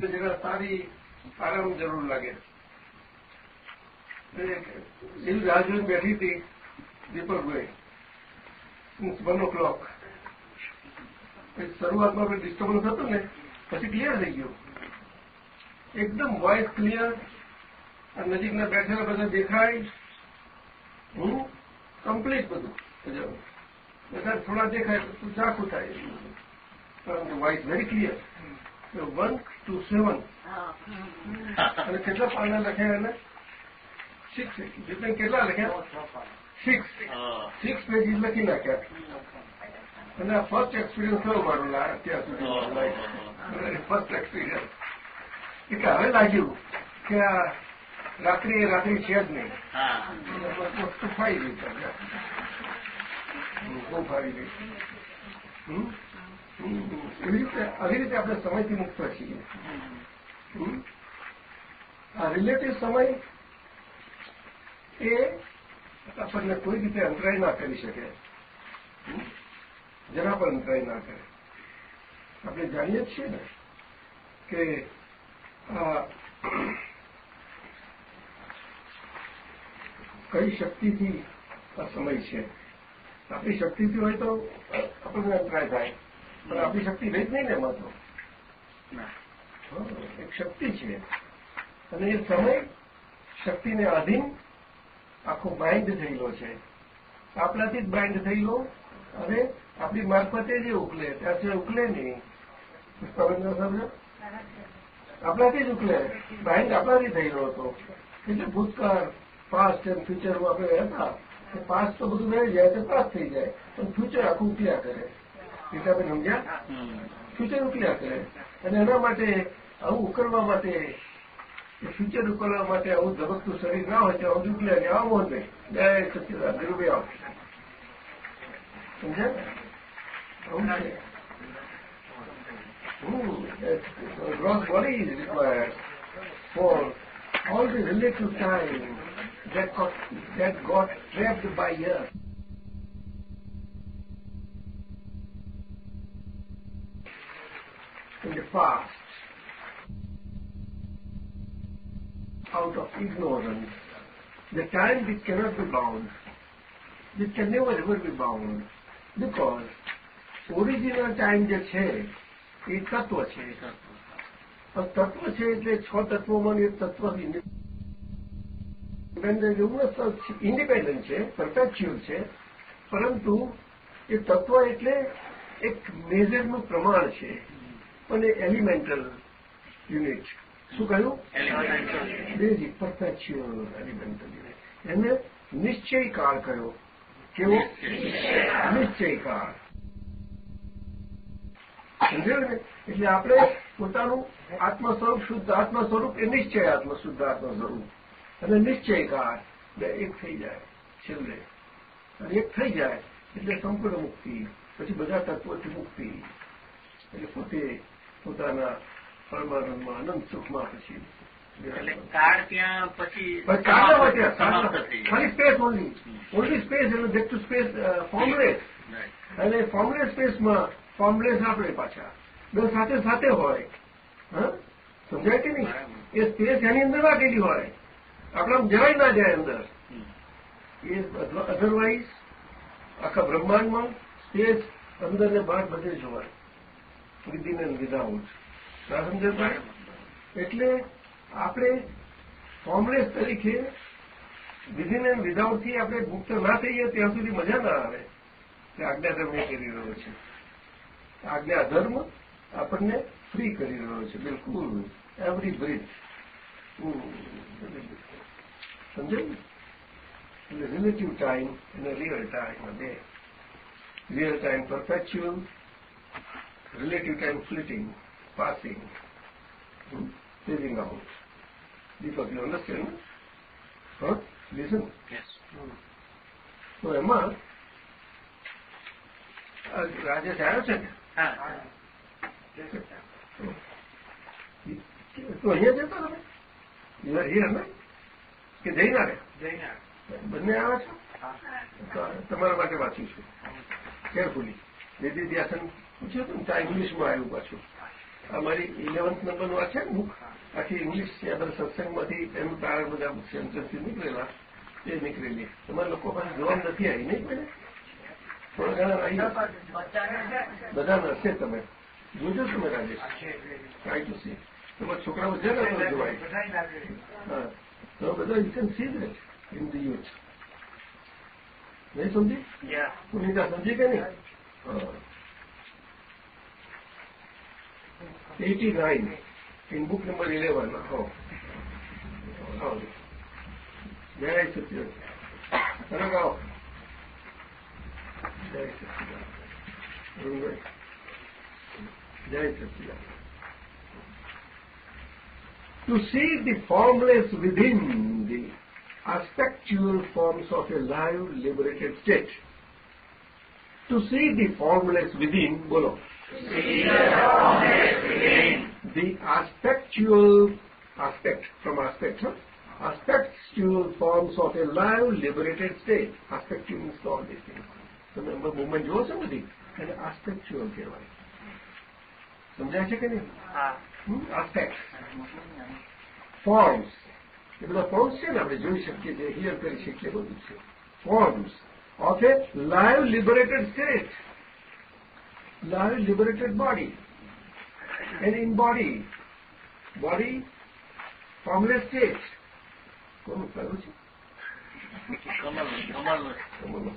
જરા સારી આરામ જરૂર લાગે. એવી રાહ જોઈને બેઠી હતી દીપકભાઈ વન ઓ ક્લોક શરૂઆતમાં આપણે ડિસ્ટર્બન્સ હતું ને, પછી ક્લિયર થઈ ગયું. એકદમ વોઇસ ક્લિયર નજીકના બેઠેલા બધા દેખાય. હું કમ્પ્લીટ બધું બધા થોડા દેખાય, તો ચાખું થાય. પરંતુ voice very clear one two seven અને કેટલા પાના લખ્યા એને? સિક્સ જીતને કેટલા લખ્યા? સિક્સ સિક્સ પેજીસ લખી નાખ્યા. અને આ ફર્સ્ટ એક્સપિરિયન્સ થયો મારો અત્યાર સુધી. ફર્સ્ટ એક્સપિરિયન્સ એટલે હવે લાગ્યું કે આ રાત્રિ એ રાત્રિ છે જ નહીં. વસ્તુ ફાઈ ગઈ બહુ ફાવી ગઈ. આવી રીતે આપણે સમયથી મુક્ત છીએ. આ રિલેટિવ સમય એ આપણને કોઈ રીતે અંતરાય ના કરી શકે. જરા પણ અંતરાય ના કરે. આપણે જાણીએ છીએ ને કે કઈ શક્તિથી આ સમય છે. આપણી શક્તિથી હોય તો આપણને અંતરાય થાય. પણ આપણી શક્તિ રહી જ નહીં ને એમાં તો. એક શક્તિ છે. અને એ સમય શક્તિને આધીન આખો બાઇન્ડ થયેલો છે. આપણાથી જ બાઇન્ડ થયેલો અને આપણી મારફતે જે ઉકલે ત્યાંથી ઉકલે નહીં. આપણાથી જ ઉકલે. બાઇન્ડ આપણાથી થયેલો હતો. એટલે ભૂતકાળ પાસ્ટ એન્ડ ફ્યુચરમાં આપણે હતા પાસ્ટ તો બધું રહી જાય તો પાસ થઈ જાય. પણ ફ્યુચર આખું ઉકલ્યા કરે. એટલે સમજ્યા? ફ્યુચર ઉકલ્યા કરે અને એના માટે આવું ઉકલવા માટે ફ્યુચર ઉકલવા માટે આવું ધબકતું શરીર ના હોય તો આવું ઉકલ્યા આવો નહીં જય સચિદાન ધીરુભાઈ આવો. સમજ્યા? આવું છે. gross body is required for all the relative time that got, that got trapped by earth. In the past, out of ignorance, the time which cannot be bound, which can never ever be bound, because original time જે છે એ તત્વ છે તત્વ છે એટલે છ તત્વોમાં એક તત્વ ઇન્ડિપેન્ડન્ટ છે પરપેચ્યુઅલ છે પરંતુ એ તત્વ એટલે એક મેજરનું પ્રમાણ છે અને એલિમેન્ટલ યુનિટ. શું કહ્યું? Basic perpetual elemental unit. એને નિશ્ચયકાળ કહ્યો કેવો? નિશ્ચયકાળ સમજાયું ને? એટલે આપણે પોતાનું આત્મ સ્વરૂપ શુદ્ધ આત્મ સ્વરૂપ એ નિશ્ચય આત્મ શુદ્ધ આત્મ સ્વરૂપ અને નિશ્ચય કાળ બે એક થઈ જાય છેલ્લે. અને એક થઈ જાય એટલે સંપૂર્ણ મુક્તિ. પછી બધા તત્વોથી મુક્તિ. એટલે પોતે પોતાના પરમાનંદમાં આનંદ સુખમાં પછી એટલે કાળ ત્યાં પછી ખાલી સ્પેસ ઓનલી ઓનલી સ્પેસ એટલે બેક ટુ સ્પેસ ફોર્મલેસ અને ફોર્મલેસ સ્પેસમાં ફોર્મલેસ આપણે પાછા. બે સાથે સાથે હોય. હા? સમજાય કે નહીં? એ સ્પેસ એની અંદર રાખેલી હોય. આપણા જરાય ના જાય અંદર. એ અધરવાઇઝ આખા બ્રહ્માંડમાં સ્પેસ અંદર ને બહાર બધે જોવાય વિધિન વિધાઉટ ના સમજાય એટલે આપણે કોંગ્રેસ તરીકે વિધિને વિધાઉટથી આપણે મુક્ત ના થઈએ ત્યાં સુધી મજા ના આવે. તે આજ્ઞાધર્મ એ કરી રહ્યો છે. આજ્ઞાધર્મ આપણને ફ્રી કરી રહ્યો છે. બિલકુલ. એવરી બ્રિથ સમજાયું એટલે રિલેટિવ ટાઈમ અને રિયલ ટાઈમ બે. Real time perpetual relative time fleeting passing phasing out Deepak you understand હા લિસન તો એમાં રાજેશ આવ્યો છે ને તો અહીંયા જતો તમે હિયર ને કે જઈને બંને આવે છે તમારા માટે વાંચું છું કેરફુલી વેદી ધ્યાસન પૂછ્યું હતું ત્યાં ઇંગ્લિશમાં આવ્યું પાછું. આ ઇલેવન્થ નંબરનું આ છે બુક આખી ઇંગ્લિશ છે આપણે સત્સંગમાંથી એનું તારણ બધા સેન્ટરથી નીકળેલા એ નીકળેલી. તમારા લોકો પાસે જોવાન નથી આવી નહીં પડે થોડા ઘણા આવી હશે તમે. જોજો તમે રાજેશ. ટ્રાય ટુ સી તમારા છોકરાઓ જે ને જોવાય હા. તો બધા you can see that in the youth નહીં સમજી? પુનિતા સમજી કે નહીં? હા. 89 in book number 11. Oh. Oh. Very secure. Anagawa. Very secure. To see the formless within the aspectual forms of a live liberated state. To see the formless within, below. The aspectual aspect from aspect, huh? aspectual forms of a live, liberated state. Aspectual means all these things. Remember movement જુઓ છો બધી એને aspectual કહેવાય સમજાય છે કે નહીં aspect forms એ બધા ફોર્મ્સ છે ને આપણે જોઈ શકીએ છીએ હિયર કરી શકીએ બધું છે forms of a live liberated state now liberated body. And in body, body formless state. Come on, come on, come on. Come on.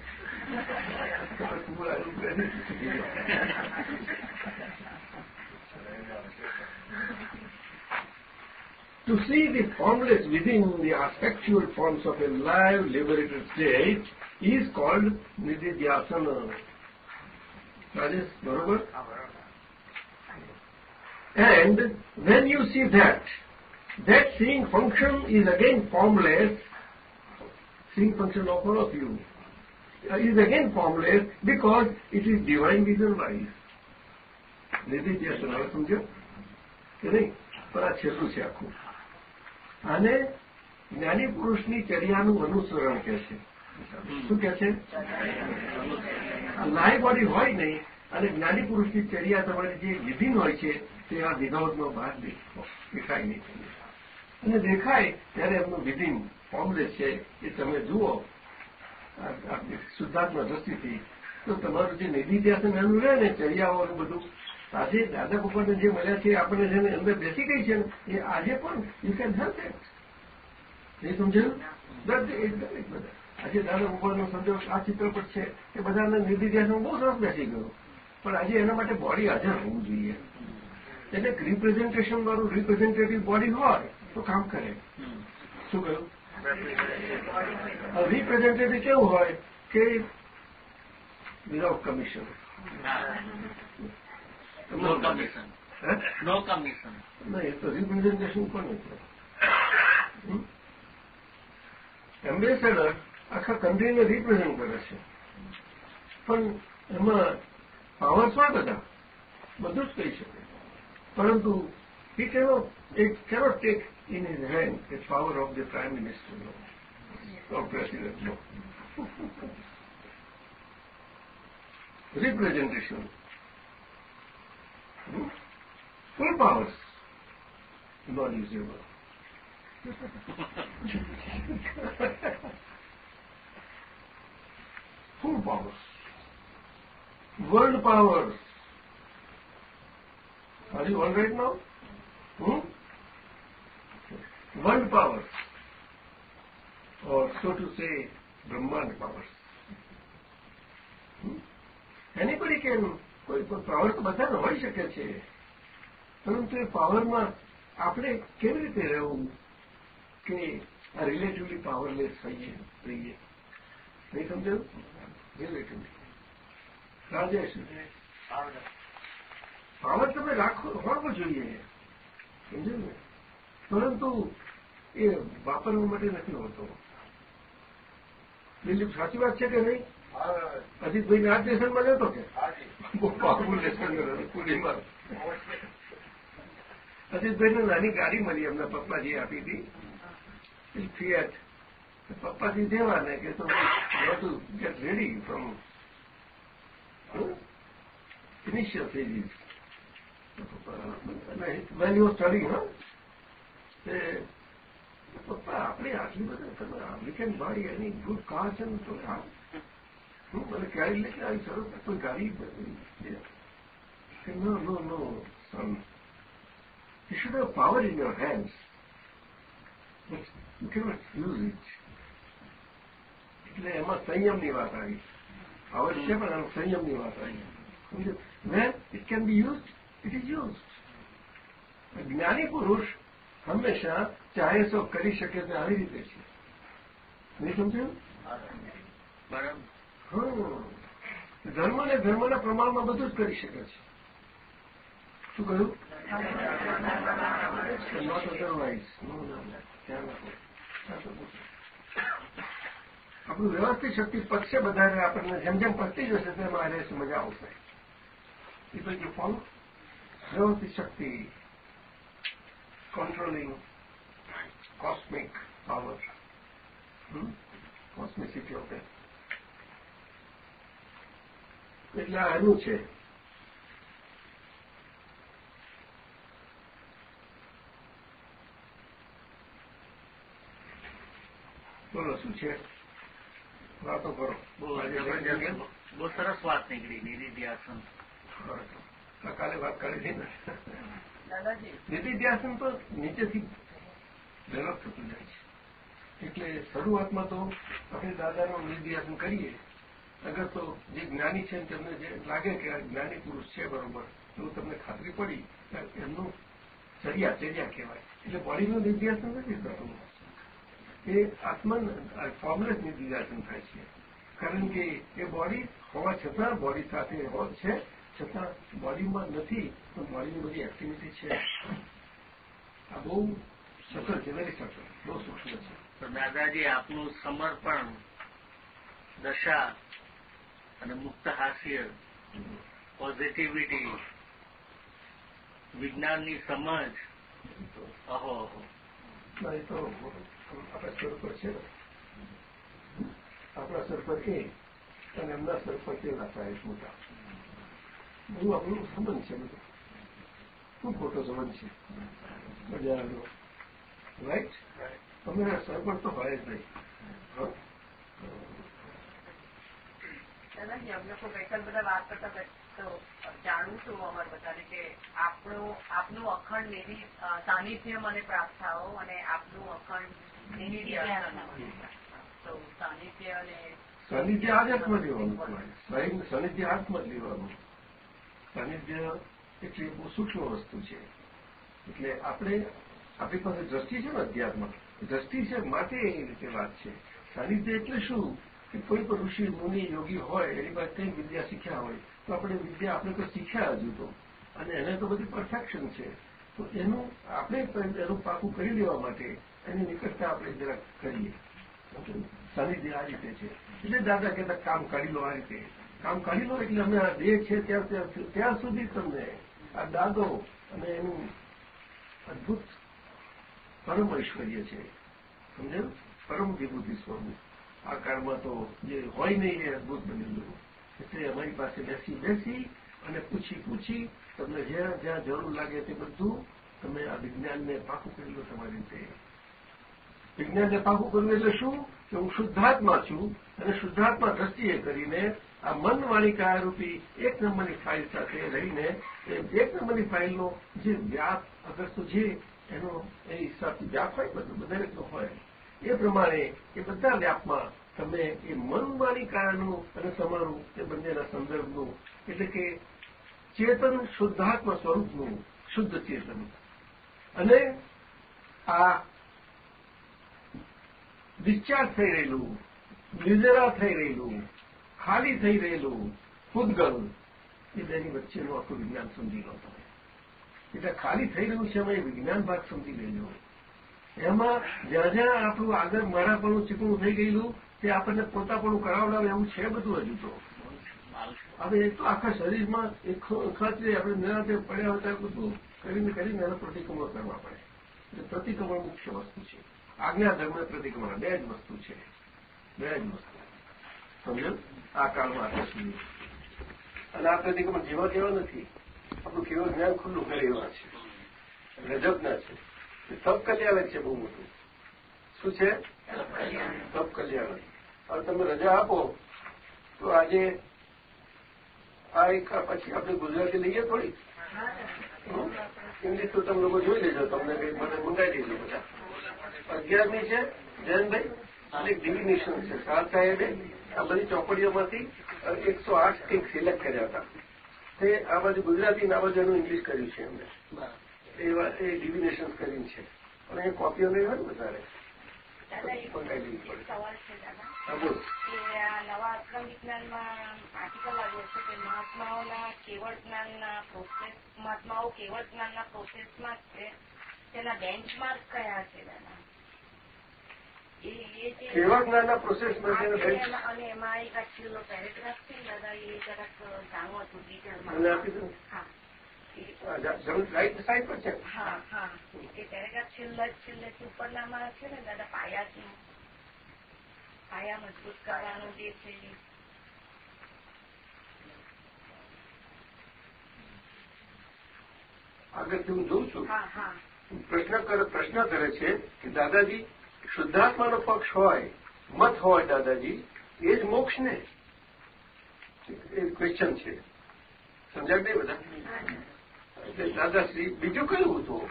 to see the formless within the aspectual forms of a live liberated state is called nididhyasana. બરોબર? When you see that, that seeing function is again formless, seeing function of all of you, uh, is again formless because it is divine vision wise. નિધિધ્યાસન હવે સમજો કે નહીં પણ આ છેલ્લું છે આખું આને જ્ઞાની પુરુષની ચર્યાનું અનુસરણ કે છે શું કે છે લાઈ બોડી હોય નહીં અને જ્ઞાની પુરુષની ચર્યા તમારી જે વિધિન હોય છે તે આ વિધાઉટનો ભાગ દેખાય નહીં. અને દેખાય ત્યારે એમનું વિધિન ફોર્મલેસ છે એ તમે જુઓ શુદ્ધાત્મા દ્રષ્ટિથી તો તમારું જે નિધિધ્યાસન એનું રહે ને ચર્યાઓનું બધું આજે દાદા ભગવાનને જે મળ્યા છે આપણને જેને અંદર બેસી ગઈ છે ને એ આજે પણ યુ કેન હેલ્પ એ સમજાયું? દર્દ એકદમ એક બધા આજે દાદા ભગવાનનો સંદેશ આ ચિત્રપટ છે એ બધાને નિર્દિધ્યાસમાં બહુ સરસ બેસી ગયો. પણ આજે એના માટે બોડી હાજર હોવું જોઈએ. એટલે રિપ્રેઝન્ટેશન વાળું રિપ્રેઝેન્ટેટિવ બોડી હોય તો કામ કરે. શું કહ્યું? રિપ્રેઝેન્ટેટિવ કેવું હોય કે without commission no commission no commission નહીં એ તો રિપ્રેઝેન્ટેશન પણ છે એમ્બેસેડર આખા કન્ટ્રીને રિપ્રેઝેન્ટ કરે છે પણ એમાં પાવર્સ હોય બધા બધું જ કહી શકે પરંતુ he cannot, it cannot take in his hand the power of the Prime Minister, no, or President, no. Representation. Hmm? Full powers. Not usable. World powers. Are you all right now? Hmm? World powers. Or so to say, Brahmand powers. Hmm? Anybody can, કોઈ power તો બધાને હોઈ શકે છે પરંતુ એ પાવરમાં આપણે કેવી રીતે રહેવું કે આ રિલેટિવલી પાવરલેસ હોઈએ રહીએ નહીં સમજાયું રાજેશ પાવર તમે રાખો હોવો જોઈએ. સમજો ને? પરંતુ એ વાપરવા માટે નથી હોતો. દિલીપ સાચી વાત છે કે નહીં? અજીતભાઈને આ લેસનમાં જતો કે? પુરીમાં અજીતભાઈને નાની ગાડી મળી એમના પપ્પાજી આપી હતી. ફિયાટ પપ્પાજી દેવાને કે તો to get ready from initial stages when you study હા? તે પપ્પા, આપણે આટલી બધા we can buy any good cars and તો હું મને ગાડી લે કે આવી સરસ કોઈ ગાડી no no no son you should have power in your hands you you use it. એટલે એમાં સંયમની વાત આવી. અવશ્ય પણ એનો સંયમની વાત આવી. Where it can be use it is use જ્ઞાની પુરુષ હંમેશા ચાહે સો કરી શકે તે આવી રીતે છે. નહીં સમજ્યું? હા. ધર્મ ને ધર્મના પ્રમાણમાં બધું જ કરી શકે છે. શું કહ્યું? નોટ અધરવાઇઝ આપણું વ્યવસ્થિત શક્તિ પક્ષે બધાને આપણને જેમ જેમ પડતી જશે તેમ આ રહેશે મજા આવશે. પીપલ યુ ફોલો વ્યવસ્થિત શક્તિ controlling cosmic power cosmicity of એટલે આ એનું છે. બોલો, શું છે? વાતો કરો. બહુ સરસ વાત નીકળી નિધિધ્યાસન કાલે વાત કરી હતી ને. નિધિધ્યાસન તો નીચેથી ડેવલપ થતું જાય છે. એટલે શરૂઆતમાં તો આપણે દાદાનું નિધિધ્યાસન કરીએ. અગર તો જે જ્ઞાની છે તેમને જે લાગે કે આ જ્ઞાની પુરુષ છે બરોબર એવું તમને ખાતરી પડી એમનું ચર્યા ચર્યા કહેવાય. એટલે બોડીનું નિધિધ્યાસન નથી થતું. એ આત્મન ફોર્મલેસની નિધિધ્યાસન થાય છે. કારણ કે એ બોડી હોવા છતાં બોડી સાથે છે છતાં બોડીમાં નથી પણ બોડીની બધી એક્ટિવિટી છે. આ બહુ સફળ છે વેરી સફળ બહુ સૂક્ષ્મ છે. તો દાદાજી આપનું સમર્પણ દશા અને મુક્ત હાસ્ય પોઝિટિવિટી વિજ્ઞાનની સમજ અહો અહો. તો આપણા સ્તર પર છે. આપણા સ્તર પર એ અને એમના સ્તર પર તેના સાહેબ મોટા. બધું આપણું સંબંધ છે બધું. ખૂબ મોટો સંબંધ છે. બજારનો રાઈટ તમે સ્તર પર તો હોય જ નહીં. અમને તો ગઈકાલ બધા વાત કરતા તો જાણું છું અમારે બધાને કે આપણું, આપનું અખંડ નિધિ સાનિધ્ય મને પ્રાપ્ત થાવો અને આપનું અખંડ સાનિધ્ય આધ્યાત્મ લેવાનું સાનિધ્ય જ લેવાનું સાનિધ્ય એટલે બહુ સૂક્ષ્મ વસ્તુ છે. એટલે આપણે આપણી પાસે દ્રષ્ટિ છે ને અધ્યાત્મ દ્રષ્ટિ છે માટે એ રીતે વાત છે. સાનિધ્ય એટલે શું? કે કોઈ પણ ઋષિ મુનિ યોગી હોય એની પાસે કંઈ વિદ્યા શીખ્યા હોય તો આપણે વિદ્યા આપણે તો શીખ્યા હજુ તો. અને એને તો બધી પરફેક્શન છે. તો એનું આપણે એનું પાકું કરી લેવા માટે એની નિકટતા આપણે જરાક કરીએ. સાનિધ્ય આ રીતે છે. એટલે દાદા કહેતા, કામ કાઢી લો આ રીતે. કામ કાઢી લો એટલે અમે આ દેહ છે ત્યાં ત્યાં સુધી તમને આ દાદો અને એનું અદભુત પરમ ઐશ્વર્ય છે. સમજ્યું પરમ વિભૂતિ સ્વામી આ કાળમાં તો જે હોય નહીં એ અદભુત બનેલું એટલે અમારી પાસે બેસી બેસી અને પૂછી પૂછી તમને જ્યાં જ્યાં જરૂર લાગે તે બધું તમે આ વિજ્ઞાનને પાકું કરી લો તમારી રીતે. વિજ્ઞાનને પાકું કરવું એટલે કે હું શુદ્ધાત્મા છું અને શુદ્ધાત્મા દ્રષ્ટિએ કરીને આ મન વાણી કાયારૂપી એક નંબરની ફાઇલ સાથે રહીને એ એક નંબરની ફાઇલનો જે વ્યાપ અગર તો જે એનો એ હિસાબથી વ્યાપ હોય બધું દરેકનો હોય. એ પ્રમાણે એ બધા વ્યાપમાં તમે એ મનવાણી કાયાનું અને તમારું એ બંનેના સંદર્ભનું એટલે કે ચેતન શુદ્ધાત્મ સ્વરૂપનું શુદ્ધ ચેતન. અને આ ડિસ્ચાર્જ થઈ રહેલું નિર્જરા થઈ રહેલું, ખાલી થઈ રહેલું પૂદગલ એ બેની વચ્ચેનું આખું વિજ્ઞાન સમજી લો તમે. એટલે ખાલી થઈ રહ્યું છે એ વિજ્ઞાન ભાગ સમજી લેજો. એમાં જ્યાં જ્યાં આપણું આગળ મારાપણું ચીકણું થઈ ગયેલું, તે આપણને પોતાપણું કરાવડાવે એવું છે બધું હજુ તો. હવે એ તો આખા શરીરમાં ખાતરી આપણે નિરાતે પડ્યા હતા, બધું કરીને કરીને એના પ્રતિક્રમણ કરવા પડે. એટલે પ્રતિક્રમણ મુખ્ય વસ્તુ છે. આજ્ઞા ધર્મ પ્રતિક્રમણ બે જ વસ્તુ છે. બે જ વસ્તુ. સમજો? આ કાળમાં આટલા અને આ પ્રતિક્રમણ જેવા જેવા નથી. આપણું કેવળ જ્ઞાન ખુલ્લું કરે એવા છે. રજબના છે. સબ કલ્યાણક છે બહુ મોટું. શું છે? સબ કલ્યાણક. હવે તમે રજા આપો, તો આજે આ એક પછી આપણે ગુજરાતી લઈએ થોડી? ઇંગ્લિશ તો તમે લોકો જોઈ લેજો. તમને કંઈ મને મંગાવી દેજો બધા. અગિયારમી છે જયંતભાઈ. અને ડિવિનેશન છે. સાર સાહેબે આ બધી ચોપડીઓમાંથી એકસો આઠ કંઈક સિલેક્ટ કર્યા હતા. તે આ બાજુ ગુજરાતી આ બાજુ એનું ઇંગ્લિશ કર્યું છે એમને. એવા એ ડિવિનેશન કરીને છે. અને એ કોપીઓ નહીં હોય ને વધારે. નવા અક્રમ વિજ્ઞાનમાં આર્ટિકલ આવ્યો છે કે મહાત્માઓના કેવળ જ્ઞાનના પ્રોસેસ મહાત્માઓ કેવળ જ્ઞાનના પ્રોસેસમાં છે? તેના બેન્ચમાર્ક કયા છે દાદા? કેવા જ્ઞાનના અને એમાં એક આ છેલ્લો પેરેગ્રાફ છે દાદા એ જરાક જાણવું હતું ડિટેલમાં આપી દો. હા. એ- હા હા. પેરેગ્રાફ છેલ્લા જ છેલ્લે ઉપરનામાં છે ને દાદા પાયાથી. પાયા મજબૂત કરવાનું જે છે હું જોઉં છું. હા હા. પ્રશ્ન કરે પ્રશ્ન કરે છે કે દાદાજી, શુદ્ધાત્માનો પક્ષ હોય, મત હોય દાદાજી, એ જ મોક્ષ ને? એ ક્વેશ્ચન છે. સમજાવી દે બધા? એટલે દાદાશ્રી, બીજું કયું હતું?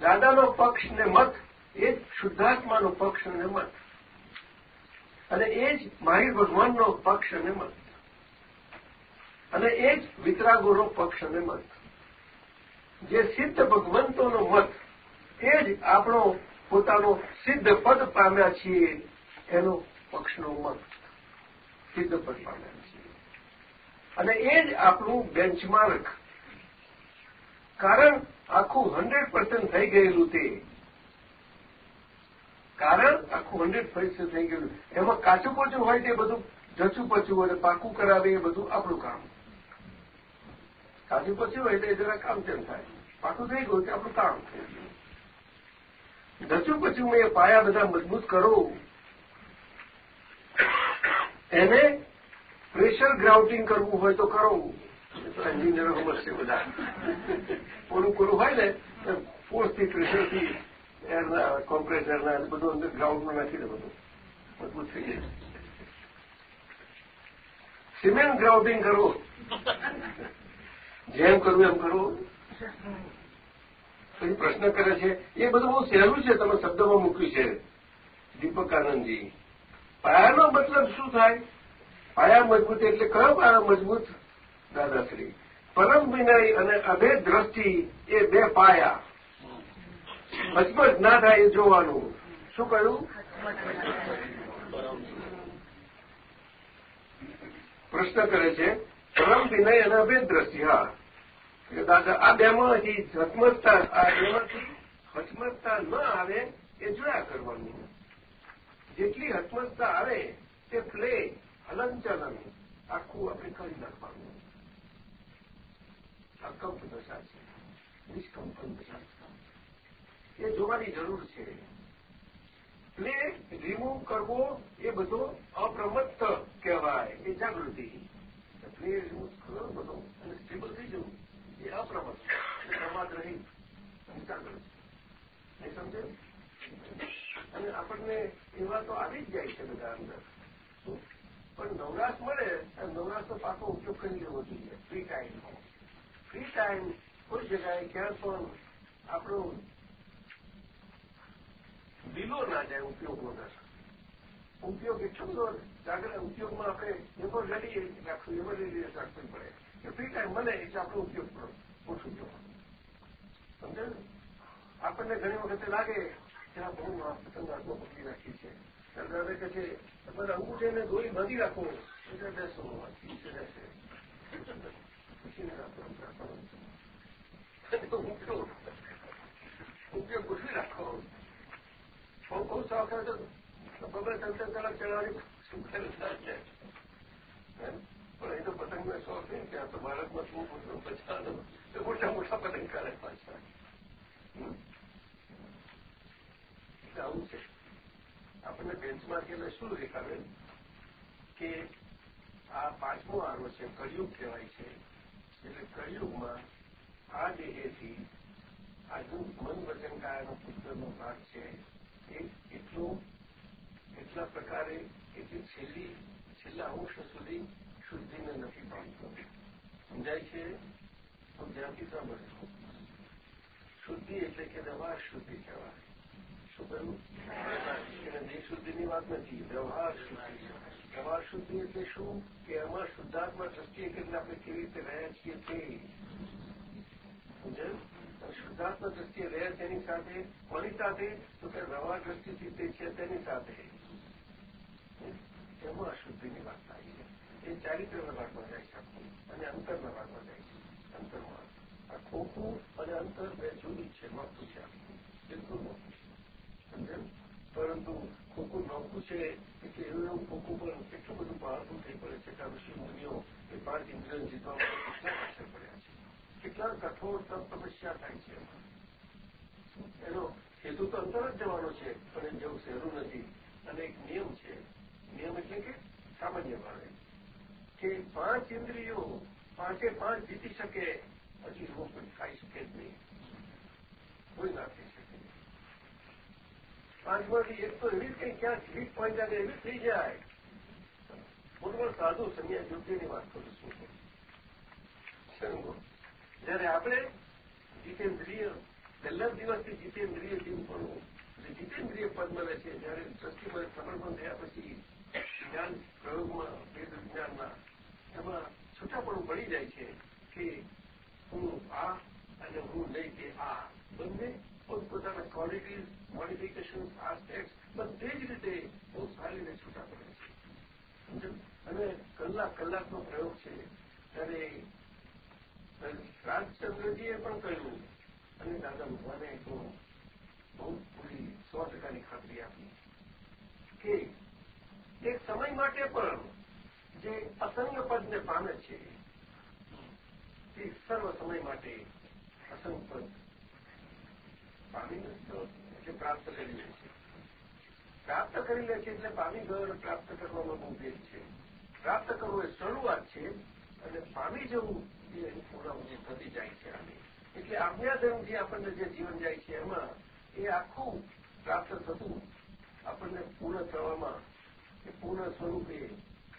દાદાનો પક્ષ ને મત, એ જ શુદ્ધાત્માનો પક્ષ અને મત. અને એ જ મારી ભગવાનનો પક્ષ અને મત. અને એ જ વિતરાગોનો પક્ષ અને મત. જે સિદ્ધ ભગવંતોનો મત એ જ આપણો પોતાનો સિદ્ધ પદ પામ્યા છીએ, એનો પક્ષનો મત સિદ્ધ પદ પામ્યા અને એ જ આપણું બેન્ચમાર્ક કારણ આખું હંડ્રેડ પર્સન્ટ થઈ ગયેલું તે. કારણ આખું હંડ્રેડ પર્સન્ટ થઈ ગયેલું. એમાં કાચું પોચું હોય તે બધું જચું પચું અને પાકું કરાવે એ બધું આપણું કામ. કાચું પછી હોય એટલે જરા કામ તેમ થાય પાકું થઈ ગયું તે આપણું કામ થઈ ગયું દસું પછી હું એ પાયા બધા મજબૂત કરો એને પ્રેશર ગ્રાઉન્ડિંગ કરવું હોય તો કરો એન્જિનિયરો સમજશે બધા પૂરું પૂરું હોય ને તો ફોર્સથી પ્રેશરથી એરના કોમ્પ્રેસરના બધું અંદર ગ્રાઉન્ડમાં નાખી દે બધું મજબૂત થઈ જાય સિમેન્ટ ગ્રાઉન્ડિંગ કરો જેમ કરવું એમ કરવું પછી પ્રશ્ન કરે છે, એ બધું બહુ સહેલું છે, તમે શબ્દમાં મૂક્યું છે. દીપક આનંદજી, પાયાનો મતલબ શું થાય? પાયા મજબૂત એટલે કયો પાયા મજબૂત? દાદાશ્રી, પરમ વિનય અને અભેદ દ્રષ્ટિ એ બે પાયા. મજબૂત ના થાય એ જોવાનું. શું કહ્યું? પ્રશ્ન કરે છે, પરમ વિનય અને અભેદ દ્રષ્ટિ હા. કે દાદા આ બેમાંથી હચમતતા આ બેમાંથી હચમતતા ન આવે એ જોયા કરવાની. જેટલી હચમતતા આવે તે પ્લે હલનચલન આખું આપણે કરી નાખવાનું. આ દશા છે. નિષ્કંપન દશા એ જોવાની જરૂર છે. પ્લે રિમૂવ કરવો એ બધો અપ્રમત્ત કહેવાય, એ જાગૃતિ. પ્લે રિમૂવ કરો બધો. અને સ્ટેબલ થઈ જવું. એ અપ્રમત્ત પ્રમાદ રહી એ સમજે અને આપણને એવા તો આવી જ જાય છે બધા અંદર પણ નવરાશ મળે નવરાશનો પાકો ઉપયોગ કરી લેવો જોઈએ ફ્રી ટાઈમનો ફ્રી ટાઈમ કોઈ જગ્યાએ ક્યાં પણ આપણો લીલો ના જાય ઉપયોગ વગર ઉપયોગ એટલો બધો જાગૃત ઉપયોગમાં આપણે એમાં રેડી રાખવું એમાં રેડી રાખવી પડે કે ફ્રી ટાઈમ મળે એટલે આપણો ઉપયોગ કરો, ઓછું જોવાનું સમજે આપણને ઘણી વખતે લાગે કે આ બહુ આ પતંગ હાથમાં પકડી રાખી છે. દાદા કહે છે, તમારે અંગૂઠીને દોરી બાંધી રાખો. એટલે બેસો રહેશે પછી ઉપયોગ ઉપયોગ રાખો. બહુ બહુ શોખ હતો બબે ત્રણ ત્રણ કલાક ચલાવવાની શું કરે પણ એ તો પતંગનો શોખ નહીં કે આ તો ભારતમાં શું મોટો બચાવો. તો મોટા મોટા પતંગ કરે પાછા આવું છે. આપણને બેન્ચમાર્ક એટલે શું દેખાડે કે આ પાંચમો આરો છે, કળિયુગ કહેવાય છે. એટલે કળિયુગમાં આ દેહેથી આજનું મન વચન કાયાનો પુસ્તકનો ભાગ છે, એ એટલો, એટલા પ્રકારે એટલી છેલ્લી, છેલ્લા અંશ સુધી શુદ્ધિને નથી પામતો સમજાય છે જ્યાંથી સાંભળજો શુદ્ધિ એટલે કે વ્યવહાર શુદ્ધિ કહેવાય શું કહ્યું શુદ્ધિની વાત નથી વ્યવહાર શુદ્ધિ વ્યવહાર શુદ્ધિ એટલે શું કે એમાં શુદ્ધાત્મા દ્રષ્ટિએ કરીને આપણે કેવી રીતે રહ્યા છીએ તે સમજાયું શુદ્ધાત્મા દ્રષ્ટિએ રહ્યા તેની સાથે કોની સાથે તો કે વ્યવહાર દ્રષ્ટિથી તે છે તેની સાથે એમાં અશુદ્ધિની વાત થાય છે એ ચારિત્રના ભાગમાં જાય છે આખું અને અંતરના ભાગમાં જાય છે. અંતરમાં. આ ખોખું અને અંતર બે જુદી છે, નોખું છે બિલકુલ નોખું સમજ્યું? પરંતુ ખોખું નોખું છે એટલે એવું એવું ખોખું પણ કેટલું બધું પાવરફુલ થઈ પડે છે કે ઋષિ મુનિઓ એ પાંચ ઇન્દ્રિયો જીતવા માટે કેટલા પડ્યા છે. કેટલા કઠોર તપ તપસ્યા થાય છે. એનો હેતુ તો અંતર જ જવાનો છે, પણ એ જેવું સહેલું નથી. અને એક નિયમ છે. નિયમ એટલે કે સામાન્ય ભાવે. કે પાંચ ઇન્દ્રિયો પાંચે પાંચ જીતી શકે, હજી હું કોઈ ખાઈ શકે જ નહીં. કોઈ ના થઈ શકે પાંચમાંથી એક તો એવી કંઈ ક્યાંક પોઈન્ટ આવે એવી થઈ જાય. મોટો સાધુ, સંન્યાસ યોગ્યની વાત કરું છું. જયારે આપણે જીતેન્દ્રિય, પહેલા દિવસથી જીતેન્દ્રિય જીવપણું જીતેન્દ્રિય પદ મળે છે, જયારે દ્રષ્ટિમાં સમર્પણ થયા પછી જ્ઞાન પ્રયોગમાં, વેદ વિજ્ઞાનના એમાં છૂટાપણું મળી જાય છે કે હું આ અને હું નહીં કે આ. બંને પોતપોતાના ક્વોલિટીઝ મોડિફિકેશન આસ્પેક્ટ બધે જ રીતે બહુ સારી રીતે છૂટા પડે છે. અને કલાક કલાકનો પ્રયોગ છે. ત્યારે રાજચંદ્રજીએ પણ કહ્યું, અને દાદા ભગવાને તો બહુ પૂરી સો ટકાની ખાતરી આપી. કે એક સમય માટે પણ જે અસંગ પદને પામે છે તે સર્વ સમય માટે અસંગ પદ પામી જે પ્રાપ્ત કરી લે છે. પ્રાપ્ત કરી લે છે એટલે પામી ગયો પ્રાપ્ત કરવામાં બહુ ભેદ છે. પ્રાપ્ત કરવું એ શરૂઆત છે અને પામી જવું એ એની પૂર્ણાવૃત્તિ થતી જાય છે આની. એટલે જે આપણને જે જીવન જાય છે એમાં એ આખું પ્રાપ્ત થતું આપણને પૂર્ણ થવામાં, એ પૂર્ણ સ્વરૂપે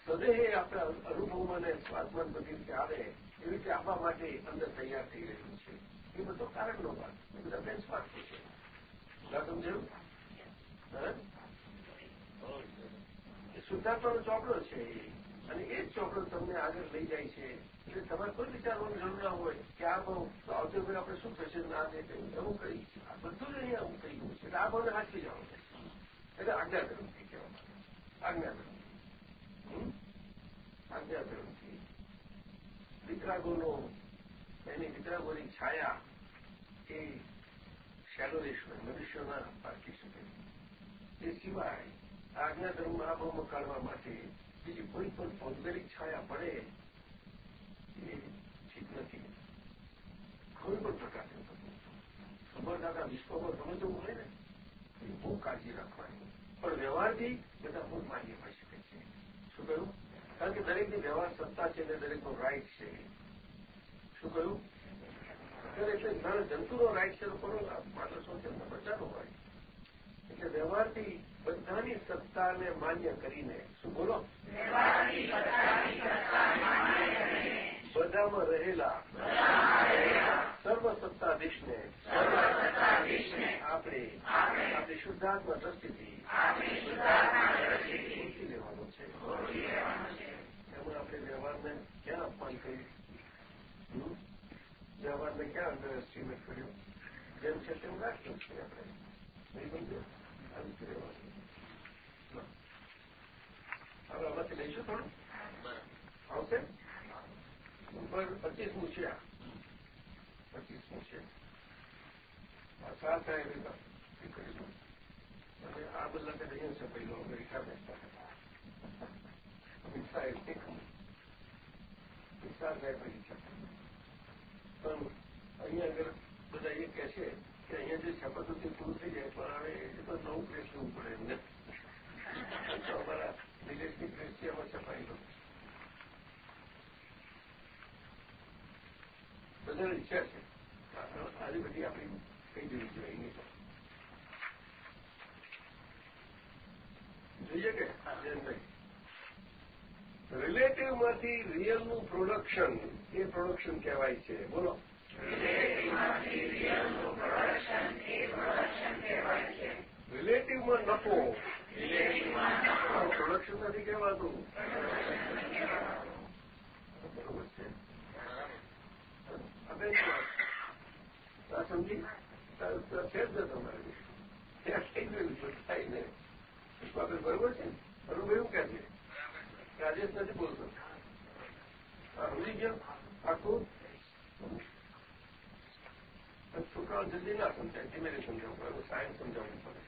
સદેહ આપણા અનુભવમાં ને સ્વાદમાં બધી રીતે આવે એવી રીતે આવવા માટે અંદર તૈયાર થઈ રહ્યું છે. એ બધો કારણનો ભાગ એ બધા બેન્ચમાર્ક છે. ના સમજાયું? એ શુદ્ધાત્માનો ચોપડો છે અને એ જ ચોપડો તમને આગળ લઈ જાય છે. એટલે તમારે કોઈ વિચારવાની જરૂર ના હોય કે આ બહુ તો આવતે આપણે શું થશે ના દે એવું કહી આ બધું જ અહીંયા હું કહ્યું છે. એટલે આ ભાવને હાચવી જવાનું એટલે આજ્ઞાધર્મથી આજ્ઞા આજ્ઞાધર્મ આજ્ઞાધર્મથી વિતરાગોનો એની વિતરાગોની છાયા એ શેડોલેશ્વર મનુષ્યોના પારખી શકે. એ સિવાય આજ્ઞાધર્મમાં આ ભાવમાં કાઢવા માટે બીજી કોઈ પણ ભૌગોલિક છાયા પડે એ ઠીક નથી. કોઈ પણ પ્રકારનું થતું ખબરદાતા વિશ્વમાં તો મળે ને, એ બહુ કાળજી રાખવાની. પણ વ્યવહારથી બધા બહુ માન્ય હોઈ શકે છે. શું કહ્યું? કારણ કે દરેકની વ્યવહાર સત્તા છે અને દરેકનો રાઈટ છે. શું કહ્યું? એટલે નાના જંતુનો રાઈટ છે લોકોનો માણસો છે બધાનો હોય. એટલે વ્યવહારથી બધાની સત્તાને માન્ય કરીને શું બોલો? બધામાં રહેલા સર્વ સત્તાધીશને આપણે આપણી શુદ્ધાત્મા દ્રષ્ટિથી ઓળખી લેવાનો છે. વ્યવહારને ક્યાં અપમાન કર્યું? ક્યાં અંદર એસ્ટિમેટ કર્યું? જેમ છે તેમ રાખ્યું છે આપણે. નહીં સમજો આવી હવે આમાંથી લઈશું થોડું? આવશે? ઉપર પચીસમું છે આ. પચીસમું છે. સાત થાય એવી કરીશું અને આ બધા કે અહીંયા છે પહેલો અમેરિકા હિંસા એટલે હિંસા જાય પરીક્ષા પણ અહીંયા આગળ બધા એ કહે છે કે અહીંયા જે શપથ હતી પૂરું થઈ જાય પણ હવે એ તો નવું પ્રેસ લેવું પડે એમને તો અમારા વિદેશની પ્રેસ છે છપાઈ છપાયેલો વધારે ઈચ્છા છે આજે બધી આપણી કઈ દેવી જોઈએ નહીં જોઈએ કે રિલેટિવમાંથી રિયલનું પ્રોડક્શન એ પ્રોડક્શન કહેવાય છે. બોલો. રિલેટિવમાં નફો. પ્રોડક્શન નથી કહેવાતું. બરોબર છે. હવે આ સમજી? છે જ તમારે. ત્યાં થઈ ગયું થાય ને. બરોબર છે? બરોબર એવું કહે છે. રાજેશ નથી બોલતો સમજી ગયો આખું છોકરાઓ જલ્દી ના સમજાય ધીમે ધીમે સમજાવવું પડે સાયન્સ સમજાવવું પડે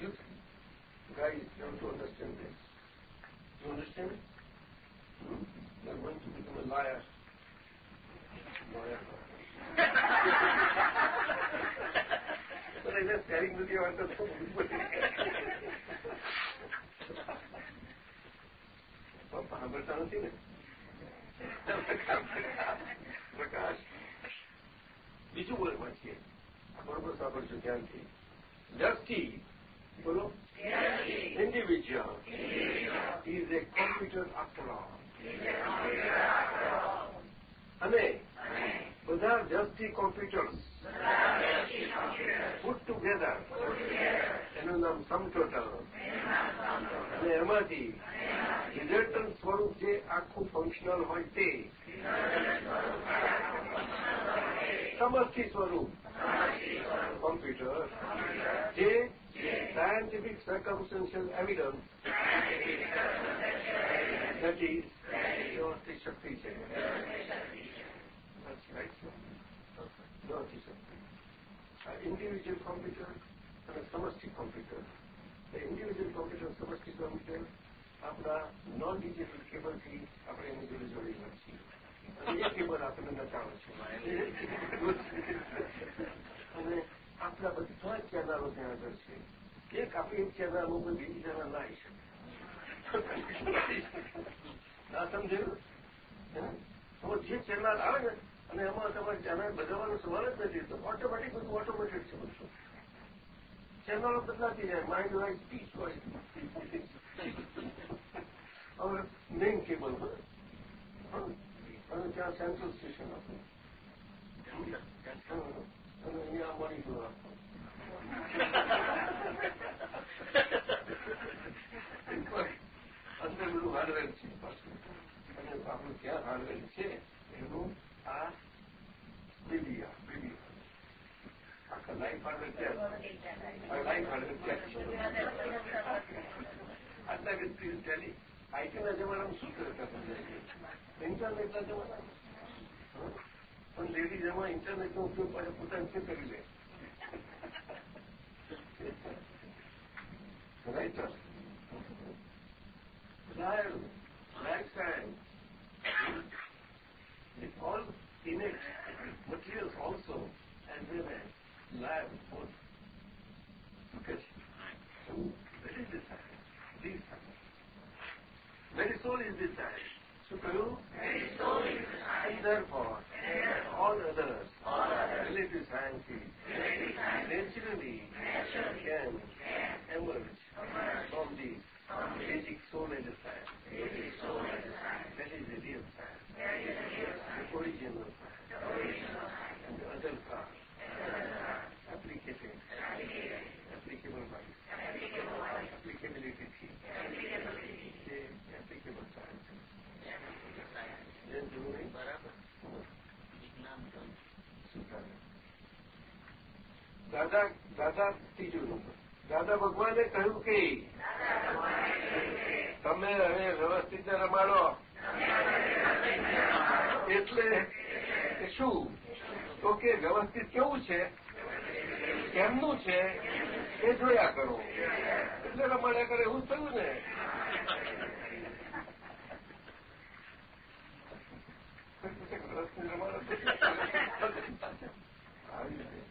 you guys don't understand this. You understand? Hmm? You're going to become a liar. Lawyer. but I just sharing with you under so પપ્પા સાંભળતા નથી ને પ્રકાશ બીજું બોલવા છીએ બરોબર સાંભળશો ધ્યાનથી. વ્યક્તિ બોલો. Individual is a computer after all અને બધા વ્યક્તિ કોમ્પ્યુટર્સ પુટ ટુગેધર એનું નામ સમટોટલ અને એમાંથી રિઝલ્ટન સ્વરૂપ જે આખું ફંક્શનલ હોય તે. સમષ્ટિ સ્વરૂપ. કોમ્પ્યુટર જે scientific circumstantial evidence that is શક્તિ છે વ્યવસ્થિત શક્તિ ઇન્ડિવિજ્યુઅલ કોમ્પ્યુટર અને સમષ્ટિ કોમ્પ્યુટર ઇન્ડિવિજ્યુઅલ કોમ્પ્યુટર સમષ્ટિ કોમ્પ્યુટર આપણા નોન ડિજિટલ કેબલથી આપણે એની જોડે જોડેલા છીએ અને એ કેબલ આપણને નચાવે છે અને આપણા બધા જ ચેનલો ત્યાં આગળ છે એક આપણી એક ચેનલમાં કોઈ બીજી ચેનલ ના આવી શકે ના સમજાયું તો જે ચેનલ આવે ને અને એમાં તમારે ચેનલ બદલવાનો સવાલ જ નથી, તો ઓટોમેટિક બધું ઓટોમેટિક છે બધું. ચેનલો બદલાતી જાય માઇન્ડ વાઇઝ પીસ વાઇઝ હવે મેઇન કેબલ અને ત્યાં સેન્ટ્રલ સ્ટેશન આપણું અને અહીંયા મોનિટર આપવું અંદર બધું હાર્ડવેર છે. પાછું અને આપણું ક્યાં હાર્ડવેર છે? એનું આ બીબીઆ બીબીઆ આખા લાઈફ હાર્ડવેર ક્યાં લાઈફ હાર્ડવેર ક્યાં આટલા વ્યક્તિ ત્યાંની આઈટીના જમાનામાં શું કરતા ઇન્ટરનેટના જમાનામાં પણ લેડી એમાં ઇન્ટરનેટનો ઉપયોગ પાછો પોતાની શું કરી લે writer live lifetime with all innate materials also and live both. Look at so that is the science. This science. Very soul is. So Karu, very soul is. And therefore, all others, all others relative sciences, relative science, naturally, naturally can, can emerge, emerge from this basic soul and the science. Basic soul and the science. That is the real science. That is the real science. The original science. The original દાદા દાદા ત્રીજો number. દાદા ભગવાને કહ્યું કે, તમે હવે વ્યવસ્થિત રમાડો. એટલે શું? તો કે વ્યવસ્થિત કેવું છે? કેમનું છે? એ જોયા કરો. એટલે રમાડ્યા કરે એવું થયું ને. રમાડો આવી રીતે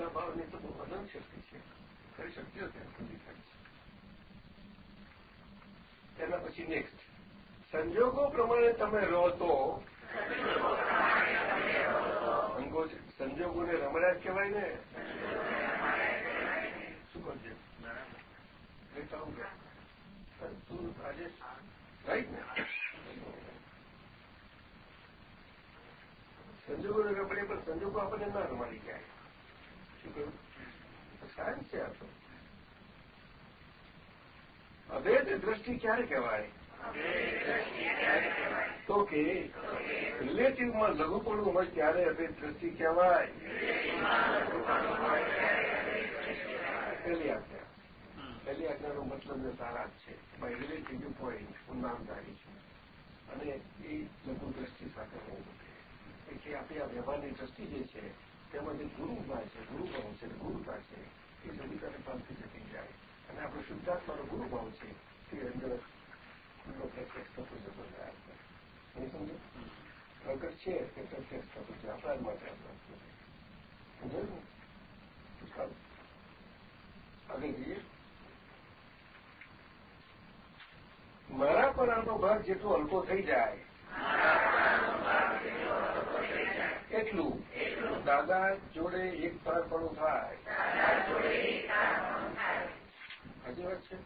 કરતા ભાવની તો બહુ અનંત શક્તિ છે. ખરી શક્તિઓ ત્યાં સુધી થાય છે. એના પછી નેક્સ્ટ સંજોગો પ્રમાણે તમે રહો તો? અંગો સંજોગોને રમણા જ કહેવાય ને? શું કરજે તું આજે રાઈટ ને? સંજોગોને રમણે પણ સંજોગો આપણને ના રમાડી જાય. શું છે આ તો અભેદ દ્રષ્ટિ ક્યારે કહેવાય તો કે, રિલેટિવમાં લઘુપણું હોય ત્યારે અભેદ દ્રષ્ટિ કહેવાય પહેલી આજ્ઞા પહેલી આજ્ઞાનો મતલબ સારા જ છે બાય રિલેટિવ પોઈન્ટ હું નામધારી છું અને એ લઘુ દ્રષ્ટિ સાથે હોવું એટલે આપણી આ વ્યવહારની દ્રષ્ટિ જે છે? તેમાં જે ગુરુભાવ છે ગુરુભાવ છે ગુરુતા છે, એ સવિતાને પામતી જતી જાય. અને આપણો શુદ્ધાત્માનો ગુરુભાવ છે, તે અંદર પ્રત્યક્ષ થતો જતો જાય નહીં સમજો? પ્રગટ છે, તે પ્રત્યક્ષ થતું છે. જ માટે સમજાયું આગળ જઈએ. મારા પરાનો ભાગ જેટલો હલકો થઈ જાય. એટલું દાદા જોડે એક તરફણું થાય. હજી વાત છે?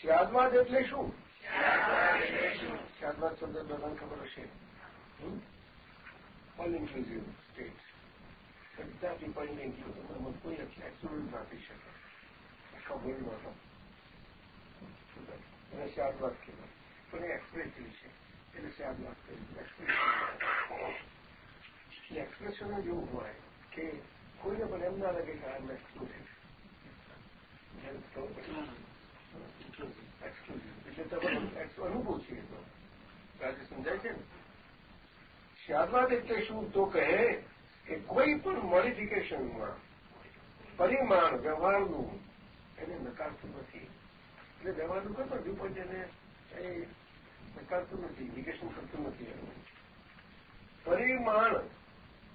શ્યાદવાદ એટલે શું? શ્યાદવાદ શબ્દ બધાને ખબર હશે. ઓલ ઇન્ક્લુઝિવ સ્ટેટ બધા પીપલને ઇન્ક્લુઝિવ એમાં કોઈ ના થઈ શકે. આખા વર્લ્ડમાં એને શ્યાદવાદ કહેવાય. પણ એ એક્સપ્રેસિવ છે. એટલે શ્યાદવાદ કહ્યું એક્સપ્રેશન જ એવું હોય કે કોઈને પણ એમ ના લાગે કે આમ એક્સક્લુઝિવ એક્સક્લુઝિવ એટલે તમારો અનુભવ છે તો આજે સમજાય છે ને શ્યાદવાદ એટલે શું તો કહે કે કોઈ પણ મોડિફિકેશનમાં પરિમાણ વ્યવહારનું એને નકારતું નથી એટલે વ્યવહારનું કરતો પણ વ્યૂ એને એ નકારતું નથી નિગેશન કરતું નથી પરિમાણ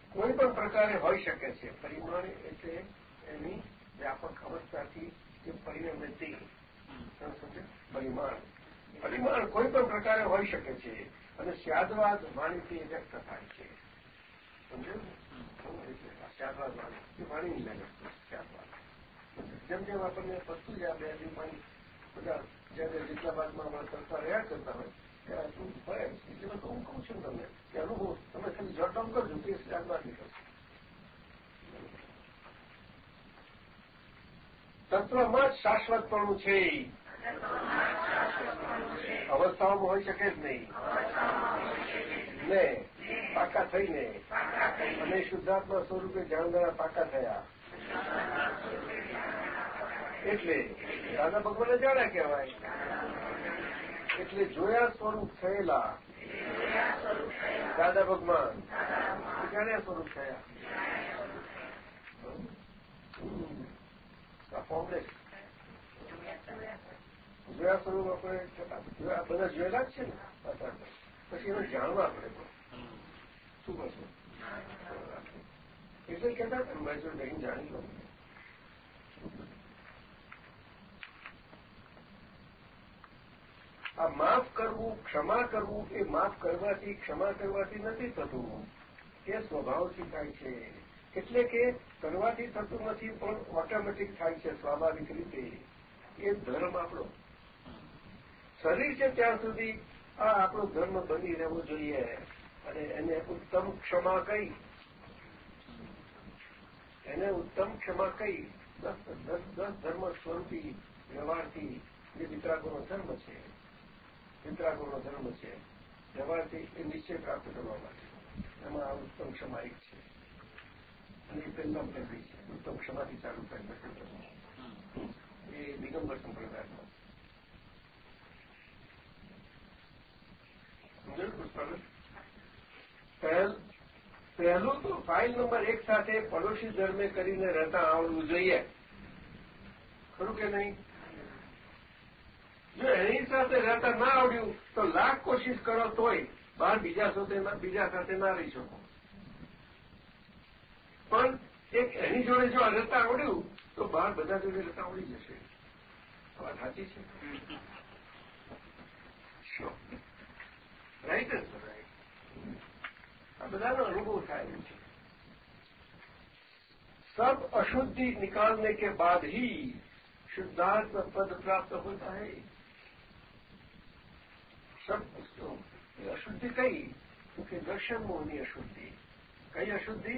કોઈ પણ પ્રકારે હોઈ શકે છે. પરિમાણ એટલે એની વ્યાપક અવસ્થાથી જે પરિણમે તે પરિમાણ. પરિમાણ કોઈ પણ પ્રકારે હોઈ શકે છે અને સ્યાદવાદ વાણીથી વ્યક્ત થાય છે. સ્યાદવાદ વાણી. વાણી સ્યાદવાદ. જેમ જેમ આપણને વસ્તુ જ આ બે બધા જયારે જેટલા ભાગમાં કરતા રહ્યા કરતા હોય શું કે તત્વમાં જ શાશ્વતપણું છે. અવસ્થાઓમાં હોઈ શકે જ નહીં. ને પાકા થઈને અને શુદ્ધાત્મા સ્વરૂપે જાણનારા પાકા થયા. એટલે દાદા ભગવાને જાણ્યા કહેવાય. એટલે જોયા સ્વરૂપ થયેલા. દાદા ભગવાન. જાણ્યા સ્વરૂપ થયા. કોંગ્રેસ જોયા સ્વરૂપ આપણે જોયા બધા જોયેલા જ છે ને? પછી. એને જાણવા આપણે શું કરશું? એટલે કહેતા હતા મેં જો નહીં જાણી લો આ માફ કરવું, ક્ષમા કરવું એ માફ કરવાથી, ક્ષમા કરવાથી નથી થતું. એ સ્વભાવથી થાય છે. એટલે કે કરવાથી થતું નથી, પણ ઓટોમેટિક થાય છે સ્વાભાવિક રીતે. એ ધર્મ આપણો. શરીર છે ત્યાં સુધી આ આપણો ધર્મ બની રહેવો જોઈએ અને એને ઉત્તમ ક્ષમા કઈ. એને ઉત્તમ ક્ષમા કઈ? દસ દસ દસ ધર્મ સ્વરૂપી વ્યવહારથી જે વિતરાગોનો ધર્મ છે. વિતરાગોનો ધર્મ છે. વ્યવહારથી એ નિશ્ચય પ્રાપ્ત કરવા માટે. એમાં આ ઉત્તમ ક્ષમા એક છે. અને એ પહેલા પહેલી છે. ઉત્તમ ક્ષમાથી ચાલુ થાય એ દિગંબર સંપ્રદાયમાં પહેલું તો ફાઇલ નંબર એક સાથે પડોશી ધર્મે કરીને રહેતા આવડવું જોઈએ. ખરું કે નહીં? જો એની સાથે રહેતા ના આવડ્યું તો લાખ કોશિશ કરો તોય બહાર બીજા સાથે બીજા સાથે ના રહી શકો પણ એક એની જોડે જો રહેતા આવડ્યું તો બહાર બધા જોડે રહેતા આવડી જશે વાત સાચી છે રાઈટ આ બધાનો અનુભવ થાય છે सब अशुद्धि निकालने के बाद ही शुद्धार्थ पद प्राप्त होता है સંતો એ અશુદ્ધિ કઈ? કે દશમોની અશુદ્ધિ. કઈ અશુદ્ધિ?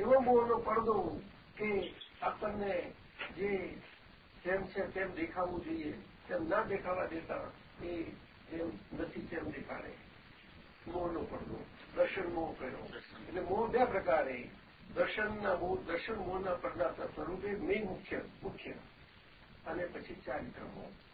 એવો મોહનો પડદો કે આપણને જે જેમ છે તેમ દેખાવું જોઈએ. તેમ ના દેખાવા દેતા એ જેમ નથી તેમ દેખાડે. મોહનો પડદો. દર્શન મોહ કર્યો. એટલે મોહ બે પ્રકારે. દર્શનના મોહ દર્શન મોહના પડદાતા સ્વરૂપે મેં મુખ્ય મુખ્ય. અને પછી ચારિત્ર મોહ.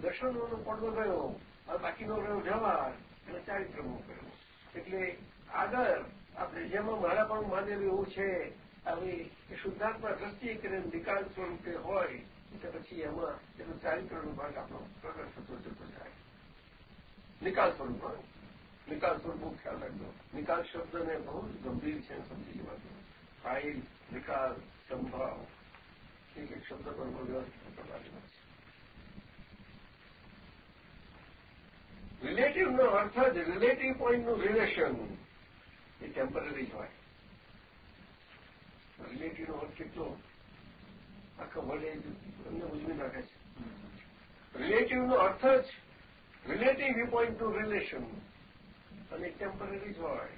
દર્શન મોહનો પડદો ગયો અને બાકીનો ગયો જવાર અને ચારિત્રમો ગયો એટલે આગળ આપણે જેમાં મારા પણ માનેલું એવું છે, હવે શુદ્ધાત્મા દ્રષ્ટિએ કરીને નિકાલ સ્વરૂપે હોય એટલે પછી એમાં એનો ચારિત્રનો ભાગ આપણો પ્રગટ થતો જતો જાય. નિકાલ સ્વરૂપ નિકાલ સ્વરૂપ ખ્યાલ રાખજો. નિકાલ શબ્દને બહુ જ ગંભીર છે સમજી જવાનું ફાઇલ, નિકાલ, સંભાવ. એક એક શબ્દ પર વ્યવસ્થિત કરવાની છે રિલેટિવનો અર્થ જ રિલેટિવ પોઈન્ટનું રિલેશન એ ટેમ્પરરી જ હોય. રિલેટિવનો અર્થ કેટલો? આખા વર્લ્ડ એમને ઉજવી નાખે છે. રિલેટિવનો અર્થ જ રિલેટિવ વ્યૂ પોઈન્ટનું રિલેશન અને ટેમ્પરરી જ હોય.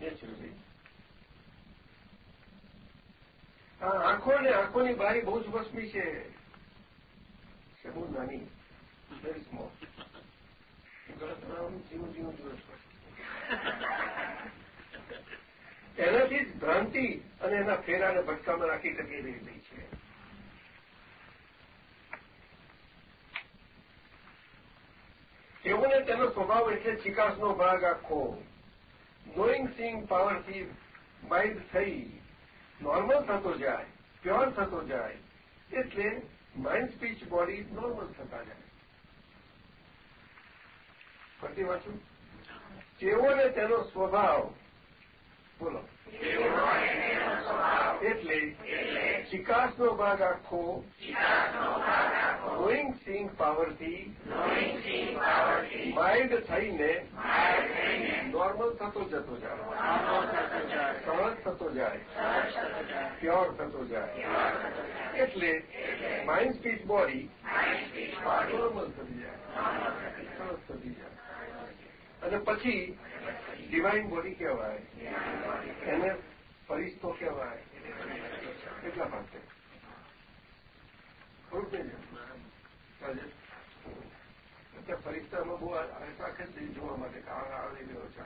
નેચરલી આ આંખો ને આંખોની બારી બહુ જ વસ્મી છે. બહુ નાની. વેરી સ્મોલ એનાથી જ ભ્રાંતિ અને એના ફેરાને ભટકામાં રાખી ટકી રહેલી છે. એવો ને તેનો સ્વભાવ એટલે ચિકાસનો ભાગ આખો. નોઈંગ સીંગ પાવરથી માઇન્ડ થઈ નોર્મલ થતો જાય પ્યોર થતો જાય, એટલે માઇન્ડ સ્પીચ બોડી નોર્મલ થતા જાય. ફરતી વાંચું કેવો ને તેનો સ્વભાવ? બોલો. એટલે વિકાસનો ભાગ આખો નોઈંગ સિંગ પાવરથી માઇન્ડ થઈને નોર્મલ થતો જતો જાય. સરળ થતો જાય. પ્યોર થતો જાય. એટલે માઇન્ડ સ્પીચ બોડી નોર્મલ થતી જાય. સરસ થતી જાય. અને પછી ડિવાઇન બોડી કહેવાય એને ફરિશ્તો કહેવાય એટલા માટે અત્યારે ફરિશ્તામાં બહુ આખે જોવા માટે કાળ આવી રહ્યો છે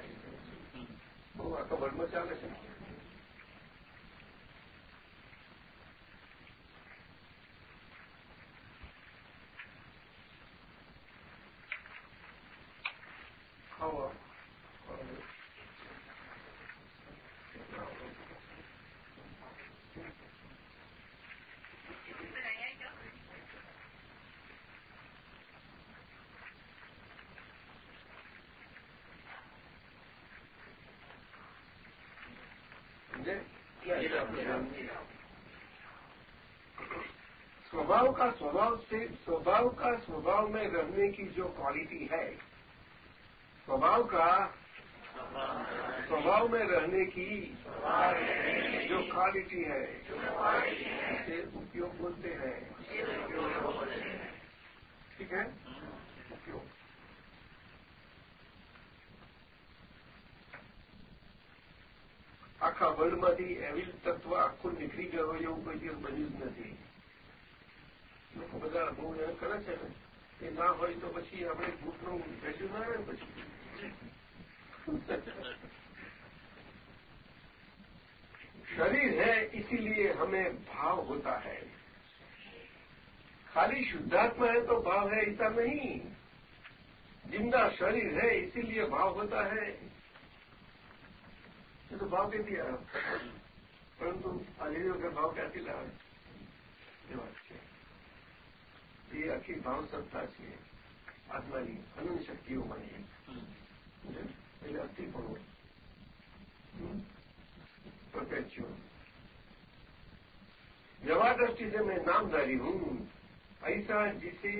બહુ આખા વર્લ્ડમાં ચાલે છે ખાવા स्वभाव का स्वभाव से स्वभाव का स्वभाव में रहने की जो क्वालिटी है स्वभाव का स्वभाव में रहने की जो क्वालिटी है उसे उपयोग बोलते हैं ठीक है उपयोग આખા વર્લ્ડમાંથી એવી તત્વ આખું નીકળી ગયો એવું કોઈ દિવસ બન્યું જ નથી લોકો બધા બહુ એને કરે છે ને એ ના હોય તો પછી આપણે ગ્રુપનું વેલ્યુ ના આવે પછી शरीर है, इसीलिए हमें भाव होता है। खाली शुद्धात्मा है तो भाव है, ऐसा नहीं। ज़िंदा शरीर है, इसीलिए भाव होता है। ये तो भाव दे दिया परंतु अधीरों के भाव क्या दिला ये अखिल भाव सत्ता से आत्मा की अनु शक्तियों मानी है। we are people नवा दृष्टि से मैं नामधारी हूँ ऐसा जिसे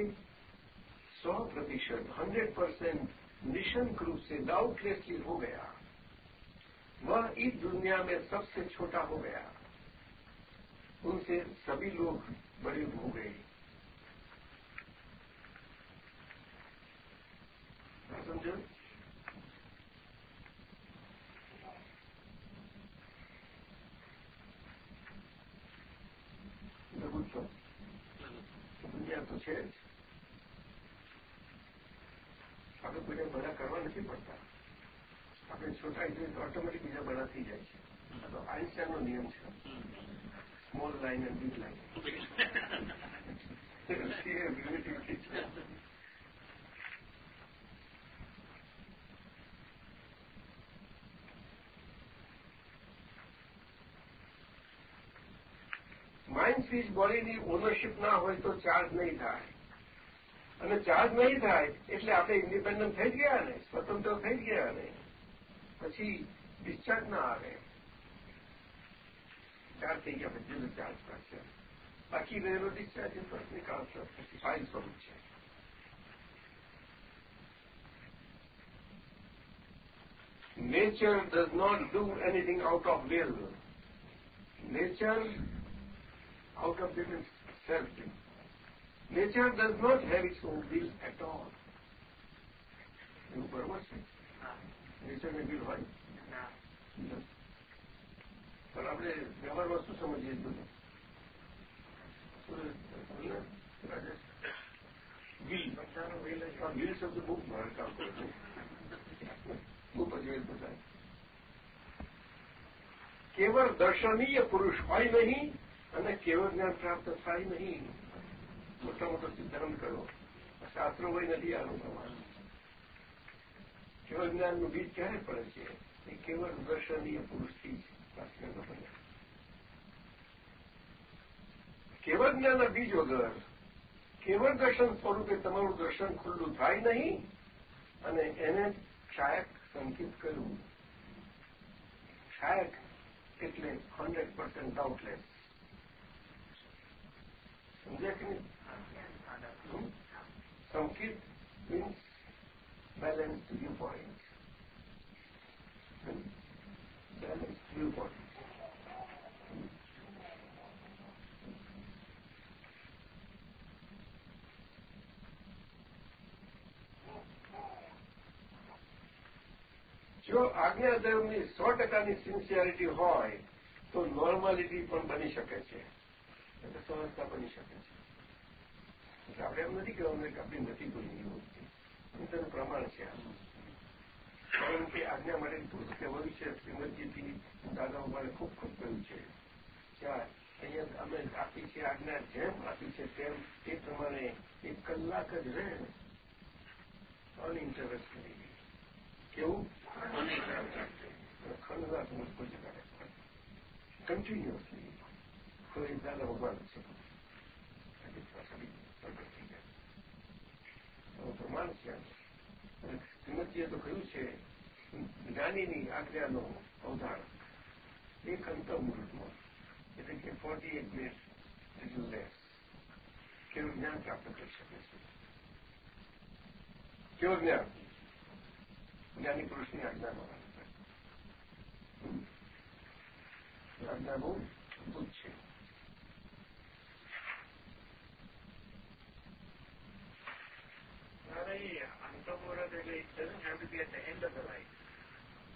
सौ प्रतिशत हंड्रेड परसेंट निशंक रूप से डाउटलेसली हो गया वह इस दुनिया में सबसे छोटा हो गया उनसे सभी लोग बड़े हो गए समझो પૂછો સમજ્યા તો છે જ. આપણે કોઈને બધા કરવા નથી પડતા. આપણે છોટા જોઈએ તો ઓટોમેટિક બીજા બધા થઈ જાય છે. આ તો આઈન્સ્ટાઈનનો નિયમ છે. Small line and big line mind switch બોડીની ownership ના હોય તો ચાર્જ નહીં થાય. અને ચાર્જ નહીં થાય એટલે આપણે ઇન્ડિપેન્ડન્ટ થઈ ગયા ને સ્વતંત્ર થઈ ગયા ને. પછી ડિસ્ચાર્જ ના આવે. ચાર્જ થઈ ગયા પછી ચાર્જ કરશે. બાકી રહેલો ડિસ્ચાર્જ બસ પછી ફાઇલ સ્વરૂપ છે. Nature does not do anything out of will. Nature, out of will self-thing. Nature does not have its own will at all. એવું બરોબર છે નેચરને બિલ હોય પણ આપણે વ્યવહારમાં શું સમજીએ બધું વિલ વિલ શબ્દ બહુ કામ કરે છે. બહુ પછી બધા કેવળ દર્શનીય પુરુષ હોય નહીં અને કેવળ જ્ઞાન પ્રાપ્ત થાય નહીં. મોટા મોટો સિદ્ધાંત કરો. શાસ્ત્રો હોય નથી પ્રમાણ. કેવળ જ્ઞાનનું બીજ ક્યારે પડે છે? એ કેવળ દર્શનીય પુરુષથી બને કેવળ જ્ઞાનના બીજ વગર, કેવળ દર્શન સ્વરૂપે તમારું દર્શન ખુલ્લું થાય નહીં અને એને ક્ષાયક સંકેત કર્યું. ક્ષાયક એટલે હંડ્રેડ પર્સન્ટ ડાઉટલેસ સમજ્યા કે નહીં સંકિત means balanced viewpoint. Balanced viewpoint. જો આજ્ઞાધર્મની સો ટકાની સિન્સિયરિટી હોય તો નોર્માલિટી પણ બની શકે છે એટલે સહજતા બની શકે છે આપણે એમ નથી કહેવાનું કે આપણી નથી કોઈ તેનું પ્રમાણ છે કારણ કે આજ્ઞા માટે પુરુષ કહેવાયું છે શ્રીમદજીથી દાદાઓ માટે ખૂબ ખૂબ કહ્યું છે ચાર અહીંયા અમે આપી છે આજ્ઞા જેમ આપી છે તેમ એ પ્રમાણે એક કલાક જ રહે અનઇન્ટરેસ્ટ કરી કેવું ખંડનાથ મુશ્કેલ જગાડે કન્ટિન્યુઅસલી કોઈ દાદા ભગવાન છે પ્રગટ થઈ ગયા પ્રમાણ છે શ્રીમતીએ તો કહ્યું છે જ્ઞાનીની આજ્ઞાનો અવધાર એક અંતર મુહૂર્તમાં એટલે કે ફોર્ટી એટ મિનિટ એટલું લેસ કેવું જ્ઞાન પ્રાપ્ત કરી શકે છે કેવું જ્ઞાન જ્ઞાની પુરુષની આજ્ઞાનો આજ્ઞા બહુ અદભુત છે Antamurad, it doesn't have to be at the end of the life.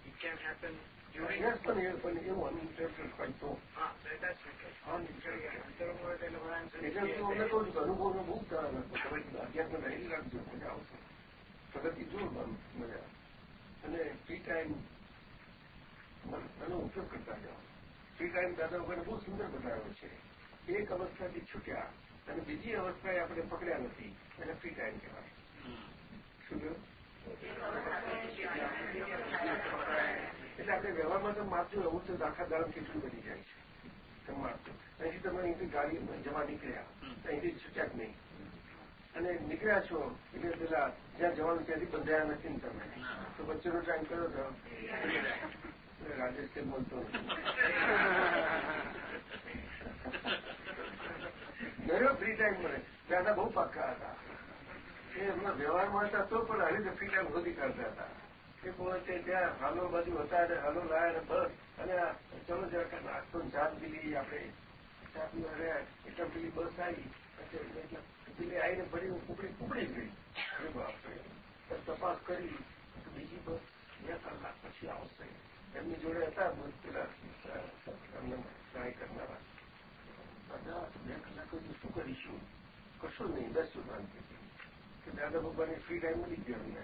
It can happen during Yes, પણ એ પણ એવું અનઇન્ટરેસ્ટેડ હોય તો હા that's okay. અંતરમુરત એટલે બધા એમ એટલે હું અમને કહું છું કે અનુભવનો બહુ સારા તમે અધ્યાત્મ રહેલી રાખજો મજા આવશે પ્રગતિ જોરદાર મજા અને ફ્રી ટાઈમ એનો ઉપયોગ કરતા જાઓ ફ્રી ટાઈમ દાદા વગર બહુ સુંદર બતાવ્યો છે એક અવસ્થાથી છૂટ્યા અને બીજી અવસ્થાએ આપણે પકડ્યા નથી એને ફ્રી ટાઈમ કહેવાય શું કહ્યું એટલે આપણે વ્યવહારમાં તો માપજો એવું તો આખા દાડમ કેટલું બની જાય છે. તમે અહીંથી તમે અહીંથી ગાડી જવા નીકળ્યા. અહીંથી છૂટ્યા જ નહીં? અને નીકળ્યા છો એટલે પેલા જ્યાં જવાનું ત્યાંથી બંધાયા નથી ને તમે. તો વચ્ચેનો ટાઈમ કર્યો તો રાજેશ કે બોલતો નથી ફ્રી ટાઈમ મળે. દાદા બહુ પાક્કા હતા. એ એમના વ્યવહારમાં હતા તો પણ હરી ફ્રીડમ શોધી કાઢતા હતા. એ પોતે ત્યાં હાલો બાજુ હતા અને હાલો લાયા બસ. અને ચલો જરા નાસ્તો ચા પી લઈએ આપણે ચા પીવા રહ્યા એટલે પેલી બસ આવી. પેલી આવીને ફરી કુકડી કુકડી ગઈ અરે બાપરે. તપાસ કરી. બીજી બસ બે કલાક પછી આવશે. એમની જોડે હતા પેલા, એમને ટ્રાય કરનારા. બધા બે કલાક શું કરીશું? કશું નહીં બેસું શાંતિ કે દાદા ભગવાનની ફ્રી ટાઈમ મળી ગયો અમને.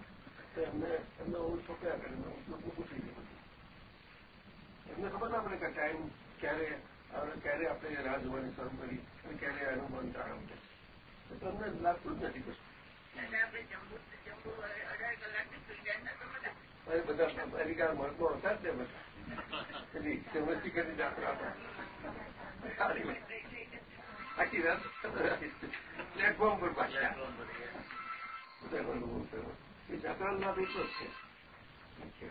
તો એમને એમને હું છોકરા કરે ઉપયોગ પૂછી ગયું. એમને ખબર ના પડે કે ટાઈમ ક્યારે ક્યારે આપણે રાહ જોવાની શરૂ કરી અને ક્યારે અનુભવ આરંભ થશે તો તમને લાગતું જ નથી કશું. અરે બધા અમેરિકા મળતો હતા જ ને બધા? પેલી સેવસ્તી કરી દાખલા આખી રાત પ્લેટફોર્મ પર પાછા. બધા અનુભવ થયો એ લાભ એટલો જ છે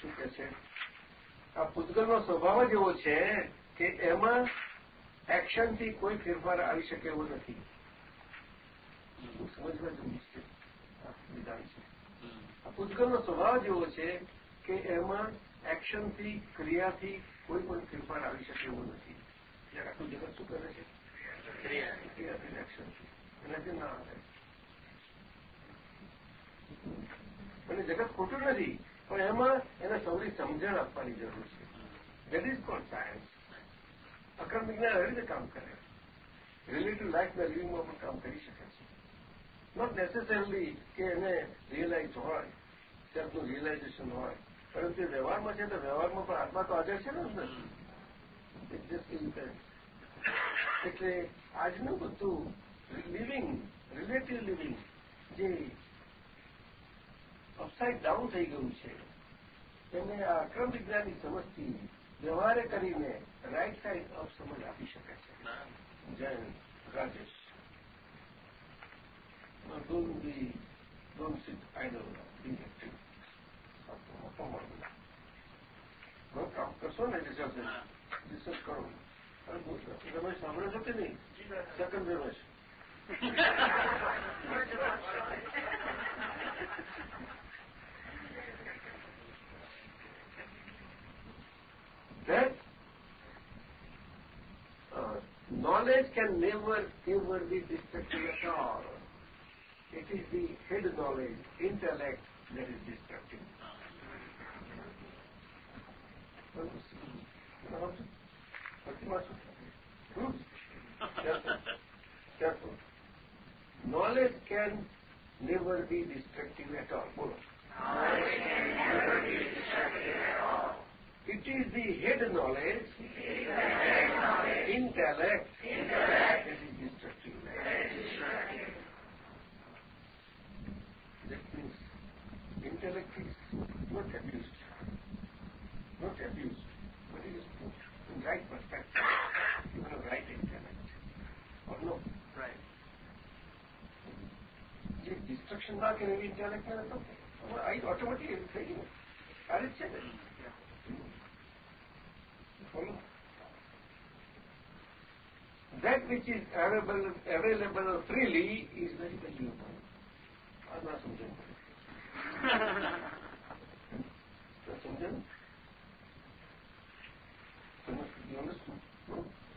શું કે છે આ પૂતગલનો સ્વભાવ જ એવો છે કે એમાં એક્શનથી કોઈ ફેરફાર આવી શકે એવો નથી સમજવા જેવું છે વિધાન છે આ પૂતગલનો સ્વભાવ જ એવો છે કે એમાં એક્શનથી ક્રિયાથી કોઈ પણ ફેરફાર આવી શકે એવો નથી. આવે અને જગત ખોટું નથી. પણ એમાં એને સૌથી સમજણ આપવાની જરૂર છે. That is called science Akram Vignan એવી રીતે કામ કરે. રિલેટિવ લાઈફના લિવિંગમાં પણ કામ કરી શકે છે. નોટ નેસેસરીલી કે એને રિયલાઇઝ હોય સેલ્ફનું રિયલાઇઝેશન હોય. પરંતુ વ્યવહારમાં છે તો વ્યવહારમાં પણ આત્મા તો હાજર છે ને એટલે આજનું બધું લિવિંગ રિલેટિવ લિવિંગ જે અપસાઇડ ડાઉન થઈ ગયું છે એને આ અક્રમ વિજ્ઞાનની સમજથી વ્યવહારે કરીને રાઈટ સાઈડ અપ સમજ આપી શકે છે. જય રાજેશ કામ કરશો ને રિસર્ચ રિસર્ચ કરો રમેશ સાંભળો છો કે નહીં second Ramesh that uh, knowledge can never ever be destructive at all. It is the head knowledge, intellect, that is destructive. Knowledge can never be destructive at all. Knowledge can never be destructive at all. It is the head knowledge, It is the head knowledge, intellect, intellect, that is destructive. that is destructive. That means intellect is not abused, not abused, but it is put in right perspective You have right intellect. Or no? Right. જે destruction ના કરે એવી intellect ને હતો આ automatic એવું થઈ ગયું આ રીત છે ને Follow? That which is available, available freely is very valuable. આ ના સમજણ પડે સમજણ You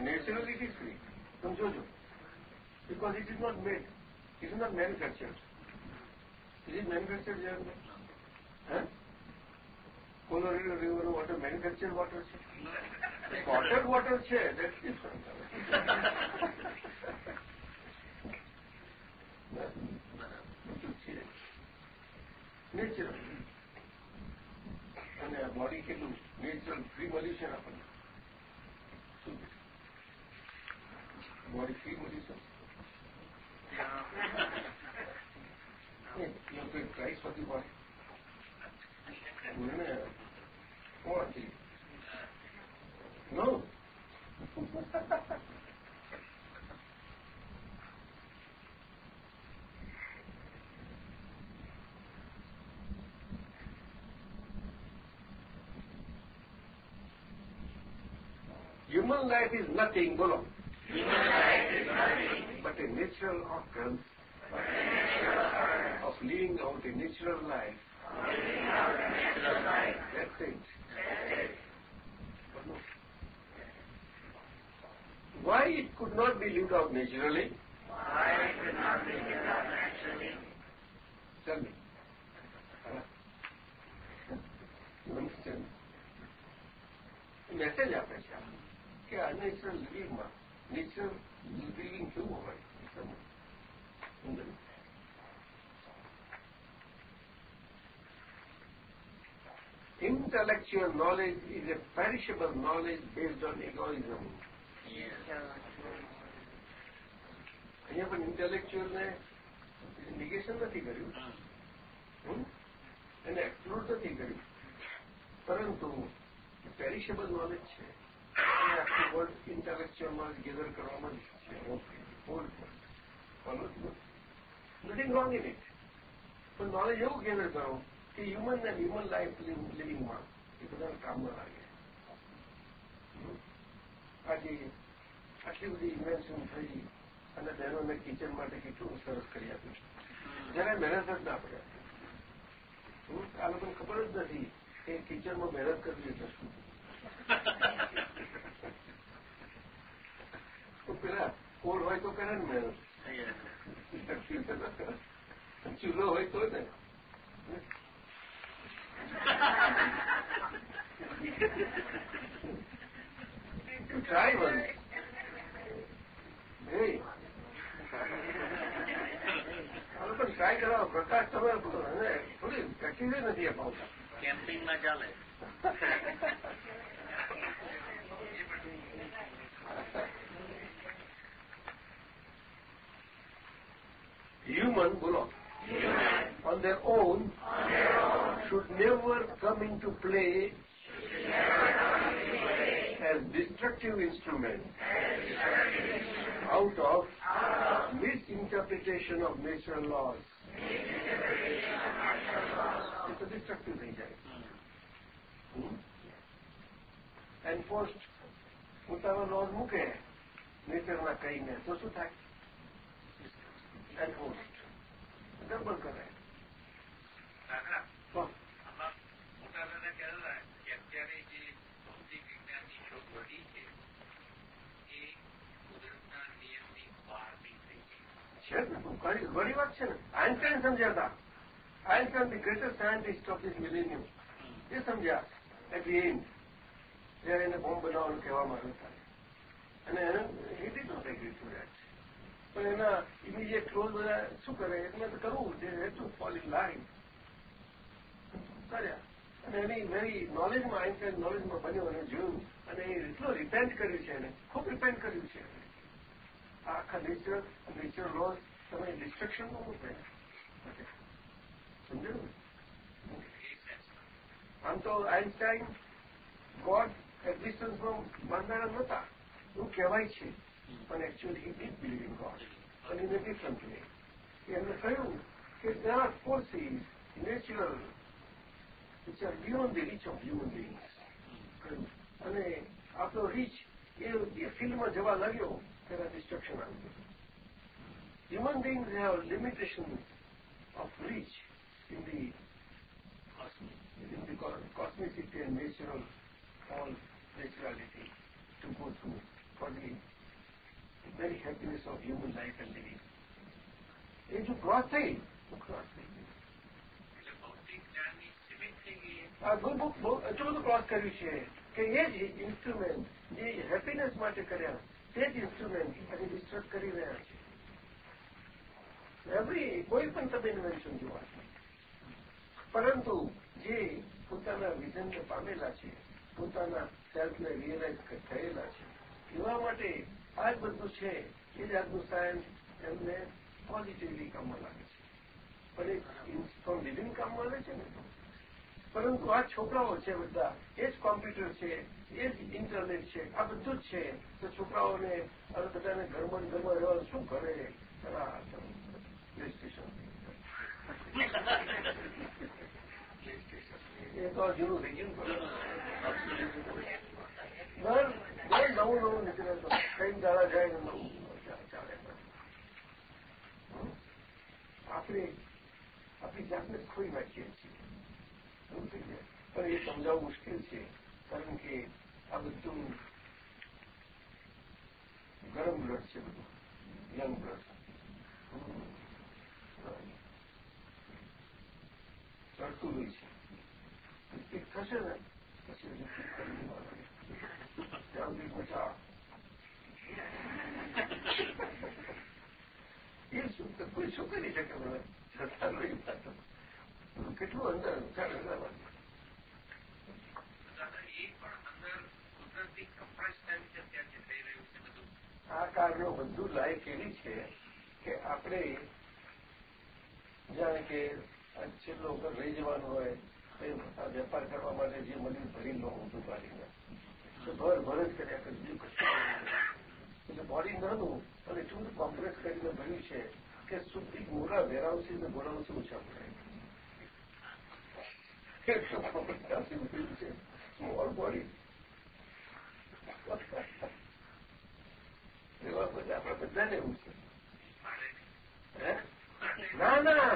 Naturally it is free. સમજો છો Because it is not made. It is not manufactured. Is it manufactured, Jayant? Huh? Colorado River water manufactured water છે Bottled water છે natural અને આ બોડી કેટલું નેચરલ ફ્રી મળ્યું છે આપણને modifica what is you have to price for the body. What? No. Human life is nothing, Bolo. Human life is nothing. But a natural occurrence of living out a natural life. That's it. Why it could not be lived out naturally? Why it could not be lived out naturally? Tell me. You understand? Message આપે છે કે અનેચરલ લિવિંગમાં natural living કેવું હોય Intellectual knowledge is a perishable knowledge based on egoism. અહીંયા પણ ઇન્ટેલેક્ચ્યુઅલને નિગેશન નથી કર્યું. એને એક્સપ્લોર નથી કર્યું. પરંતુ પેરિશેબલ નોલેજ છે. કરવામાં જ છે hold nothing wrong in it પણ નોલેજ એવું ગેધર કરો કે હ્યુમન ને હ્યુમન લાઈફ લિવિંગમાં એ બધા કામમાં લાગે આજે આટલી બધી ઇન્વેન્શન થઈ અને બહેનોને કિચન માટે કેટલું સરસ કરી આપ્યું જ્યારે મહેનત જ ના પડે આ લોકોને ખબર જ નથી કે કિચનમાં મહેનત કરવી એટલે શું તો પેલા કોલ હોય તો કરે ને ચૂલો હોય તો ને લોકો ટ્રાય કરાવો પ્રકાશ તમે થોડી પ્રેક્ટિસ નથી અપાવતા કેમ્પિંગમાં ચાલે. human bolo on their own should never come into play as destructive instruments out of misinterpretation of natural laws. It's a destructive થઈ જાય એન્ફોર્સ્ડ પોતાનો લોઝ મૂકે નેચરના કહીને તો શું થાય વિજ્ઞાનની શોધ વધી છે ને? ઘણી વાત છે ને આઇન્સ્ટાઈન સમજ્યા હતા Einstein the greatest scientist of this millennium એ સમજ્યા એટ ધી એન્ડ જયારે એને બોમ્બ બનાવવાનું કહેવામાં આવ્યું હતા અને એને એ ડીડ નોટ એગ્રી ટુ પણ એના ઇમિડિયેટ ક્લોઝ બધા શું કરે? એટલે કરવું જે. ટુ ફોલ લાઈન કર્યા. અને એની વેરી નોલેજમાં આઇન્સ્ટાઈન નોલેજમાં બન્યો અને જોયું. અને એ એટલું રિપેન્ટ કર્યું છે એને. ખૂબ રિપેન્ટ કર્યું છે આખા નેચર નેચર લોસ તમે ડિસ્ટ્રક્શનમાં મૂકે સમજ્યું આમ તો આઈન્સ્ટાઈન ગોડ એક્ઝિસ્ટન્સમાં માનનારા નહોતા. એવું કહેવાય છે. પણ actually he did believe in God પણ ઇન અ ડિફરન્ટ વે એમને કહ્યું કે there are forces natural which are beyond the reach of human beings કહ્યું અને આપણો રીચ એ એ ફિલ્ડમાં જવા લાગ્યો તેના ડિસ્ટ્રક્શન આવ્યું human beings have limitations of reach in the in the cosmicity and natural all naturality to go through for the very happiness of human life and living. થઈ ગઈ આ બહુ બહુ બહુ એટલું બધું ક્રોસ કર્યું છે કે એ જ ઇન્સ્ટ્રુમેન્ટ જે હેપીનેસ માટે કર્યા. તે જ ઇન્સ્ટ્રુમેન્ટ આજે ડિસ્ટ્રક્ટ કરી રહ્યા છે. એવરી કોઈ પણ તમે ઇન્વેન્શન જોવા પરંતુ જે પોતાના વિઝનને પામેલા છે પોતાના સેલ્ફને રિયલાઇઝ થયેલા છે એવા માટે આ જ બધું છે એ જાતનું સાયન્સ એમને પોઝિટિવલી કામમાં લાગે છે. પણ એ ફ્રોમ લિવિંગ કામમાં લે છે ને? પરંતુ આ છોકરાઓ છે બધા એ જ કોમ્પ્યુટર છે એ જ ઇન્ટરનેટ છે આ બધું જ છે. તો છોકરાઓને હવે બધાને ઘરમાં ઘરમાં રહેવા શું કરે? પ્લે સ્ટેશન એ તો જૂનું થઈ ગયું દર નવું નવું નીકળે તો કઈ દાડા જાય નવું ચાલે આપણે આપણી જાતને ખોઈ નાખીએ છીએ પણ એ સમજાવવું મુશ્કેલ છે કારણ કે આ બધું ગરમ બ્લડ છે બધું યંગ બ્લડ ચડતું હોય છે રિપીટ થશે ને પછી રિપીટ કરી ત્યાં સુધી મજા એ શું કોઈ શું કરી શકે મને છતાં કેટલું અંદર ચાલે આ કારણો બધું લાયક એવી છે કે આપણે જાણે કે છેલ્લો વખત રહી જવાનું હોય વેપાર કરવા માટે જે મળ્યું ભરી લો ઊંધું પાડીને તો ભર કર્યા કરી બીજું એટલે બોડી નહોતું અને બધું કોમ્પ્લેક્સ કરીને ભર્યું છે કે સુધી મોટા વેરાઉસી ને ગોળાઉસી ઓછા છે સ્મોલ બોડી એવા બધા આપણે બધાને એવું છે ના ના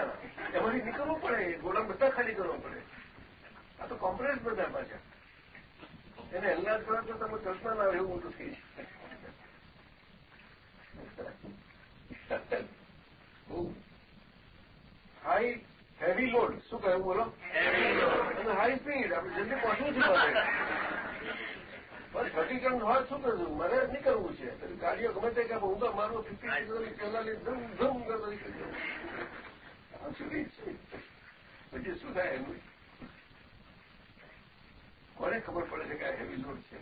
એમાંથી નીકળવું પડે ગોળા બધા ખાલી કરવો પડે આ તો કોમ્પ્રેસ બધા પાછા એને હલ્લાદ કરો તો તમે ચશ્મા ના એવું મોટું થઈ હાઈ હેવી લોડ શું કહ્યું બોલો? અને હાઈ સ્પીડ આપણે જલ્દી પહોંચવું છે બસ થર્ટી ટન હોય શું કરવું? મારે જ નહીં કરવું છે. ગાડીઓ ગમે તે કે હું તો મારું ફિફ્ટી કિલોની પહેલાની ધમ ધમ કરતો નીકળી જવું સુધી પછી શું થાય એનું કોને ખબર પડે છે કે આ હેવી લોડ છે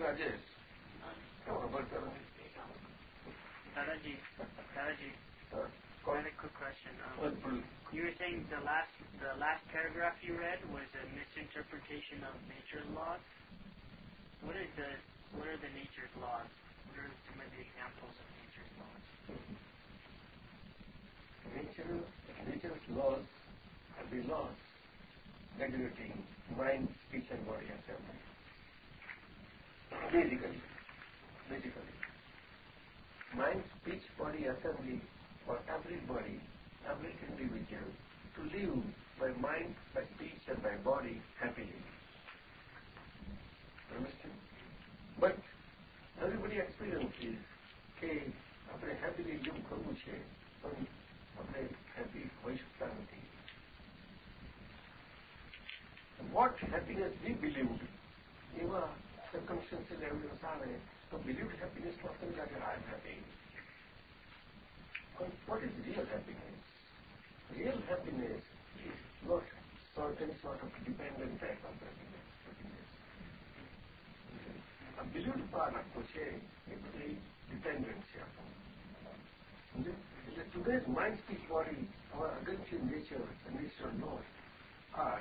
રાજેશ ખબર કરો Dadaji, Dadaji, Very quick question. Um, you were saying the last the last paragraph you read was a misinterpretation of nature's laws. What is the what are the nature's laws? What are some of the examples of nature's laws? Nature, nature's laws are the laws regulating mind, speech, and body and assembly. Basically, basically, mind, speech, body assembly for everybody, every individual, to live by mind, by speech, and by body happily. Understand? But everybody experiences કે આપણે happily leave કરવું છે પણ આપણે happy હોઈ શકતા નથી vote happiness વી believe એવા સર્કમસ્ટન્સીસ એવિડન્સ આવે તો બિલીવડ હેપીનેસમાં આપણને લાગે I am happy But what is real happiness? Real happiness is not certain sort of dependent type of happiness. happiness. આ બિલ્યુડ પાર આખો છે એ બધી ડિપેન્ડન્ટ છે આપણું એટલે today's mind speech body our agency nature and nature laws are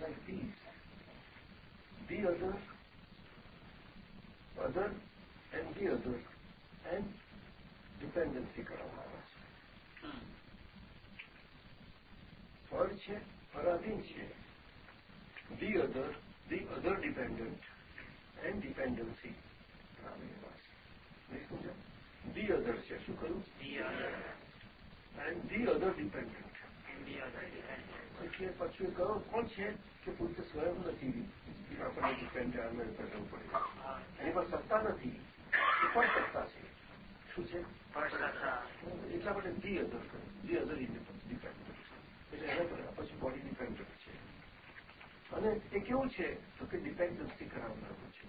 like these. The other, other and the other and dependency કરવામાં આવે છે ફળ છે પરાધીન છે the other, the other dependent and dependency વાત છે નહીં સમજ્યા the other છે શું કરું The other and the other dependent and the other dependent. એટલે પછી કયો કોણ છે કે પોતે સ્વયં નથી આપણને ડિપેન્ડ અમે કરવું પડે એની પર સત્તા નથી એ પણ સત્તા છે શું છે Parsata. એટલા માટે ધી અધર કર્યું ધી અધર ડિપેન્ડન્ટ એટલે એના પર પછી બોડી ડિપેન્ડન્ટ છે અને એ કેવું છે તો કે ડિપેન્ડન્સી કરાવનારું છે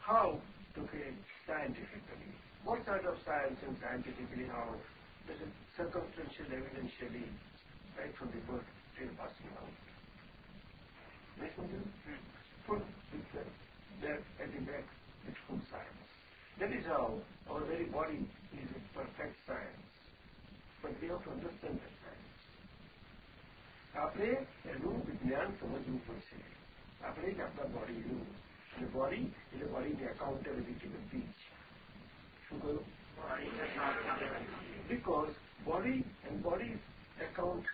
હાઉ તો કે scientifically what sort of science and scientifically how there's a circumstantial evidentially right from birth till passing out. Full the, that at the back with full science. That is how our very body is a perfect science. But we have to understand that science. આપણે એનું વિજ્ઞાન સમજવું પડશે આપણે જ આપણા બોડીનું અને body એટલે બોડીની એકાઉન્ટેબિલિટી બધી જ શું કહ્યું because body and body account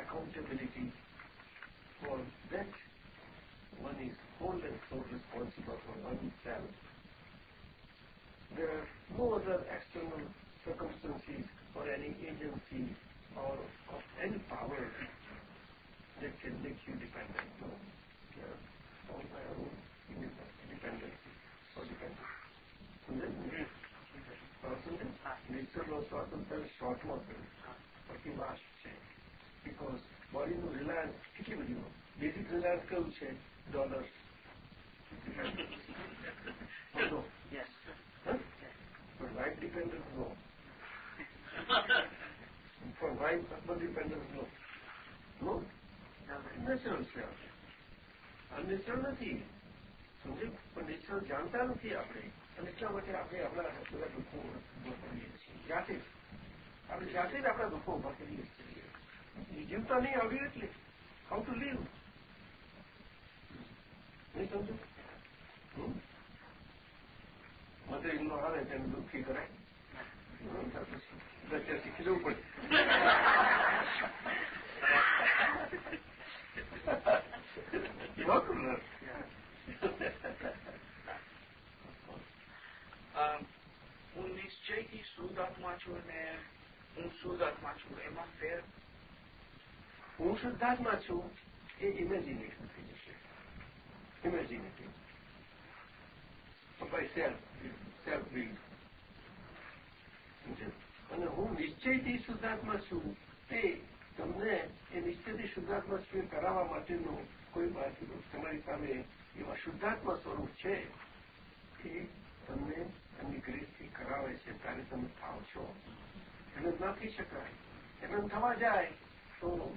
accountability for that one is whole and sole responsible for oneself. There are no other external circumstances or any agency or of any power that can make you dependent on, yeah, on my own dependency or dependence. Sundan? person Nature was short and short was. But he lost. Because બોડીનું reliance કેટલી બધી basic reliance કયું છે dollar no. Yes. Huh? But right dependence, no. For right husband dependence, no. No? Natural છે unnatural નથી સમજે પણ natural જાણતા નથી આપણે અને એટલા માટે આપણે આપણા બધા દુઃખો ઊભા કરીએ છીએ જાતે જ આપણે જાતે જ આપણા દુઃખો ઊભા કરીએ છીએ જીવતા નહીં આવડ્યું એટલે હાઉ ટુ લીવ નહીં સમજો મધર ઇન નો આવે તેને દુઃખી કરાય પછી શીખી જવું પડે હું નિશ્ચયથી શુદ્ધ આત્મા છું અને હું શુદ્ધ આત્મા છું એમાં ફેર હું શુદ્ધાત્મા છું? એ ઇમેજિનેશન થઈ જશે. Imaginative by self self build અને હું નિશ્ચયથી શુદ્ધાત્મા છું. તે તમને એ નિશ્ચયથી શુદ્ધાત્મા સ્વીર કરાવવા માટેનો કોઈ બાજુ તમારી સામે એવા શુદ્ધાત્મા સ્વરૂપ છે એ તમને એમની ગ્રેસથી કરાવે છે ત્યારે તમે થાવ છો. એને ના થઈ શકાય. એને થવા જાય. તો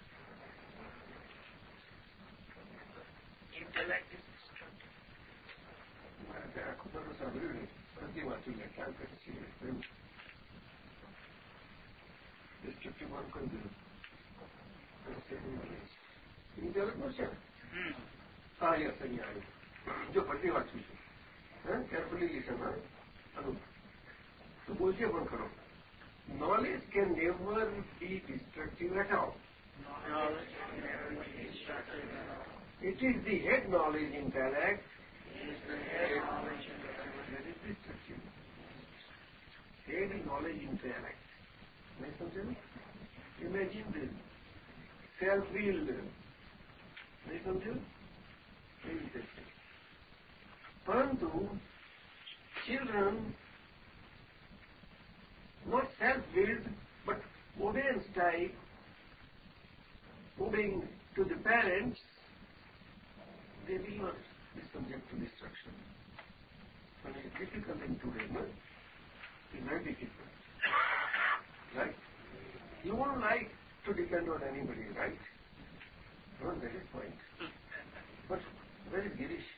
galactic structure. De acoperă să vreme, să ziua tine, chiar că ți Deci eu primul când Înțeleg orice. Aia să ne ai. Deopărțiva atunci. Knowledge can never be destructive at all. Knowledge can never be destructive at all. It is the head knowledge intellect. It is the head knowledge intellect. That is the. Head knowledge Imagine this. Self-willed. Make something? Maybe that's it. Parantu, children, not self-willed, but obedience type, obeying to the parents, they will not be subject to destruction. But it's difficult in today, no? It's very difficult. Right? You won't like to depend on anybody, right? No, that is point. But where is Girish?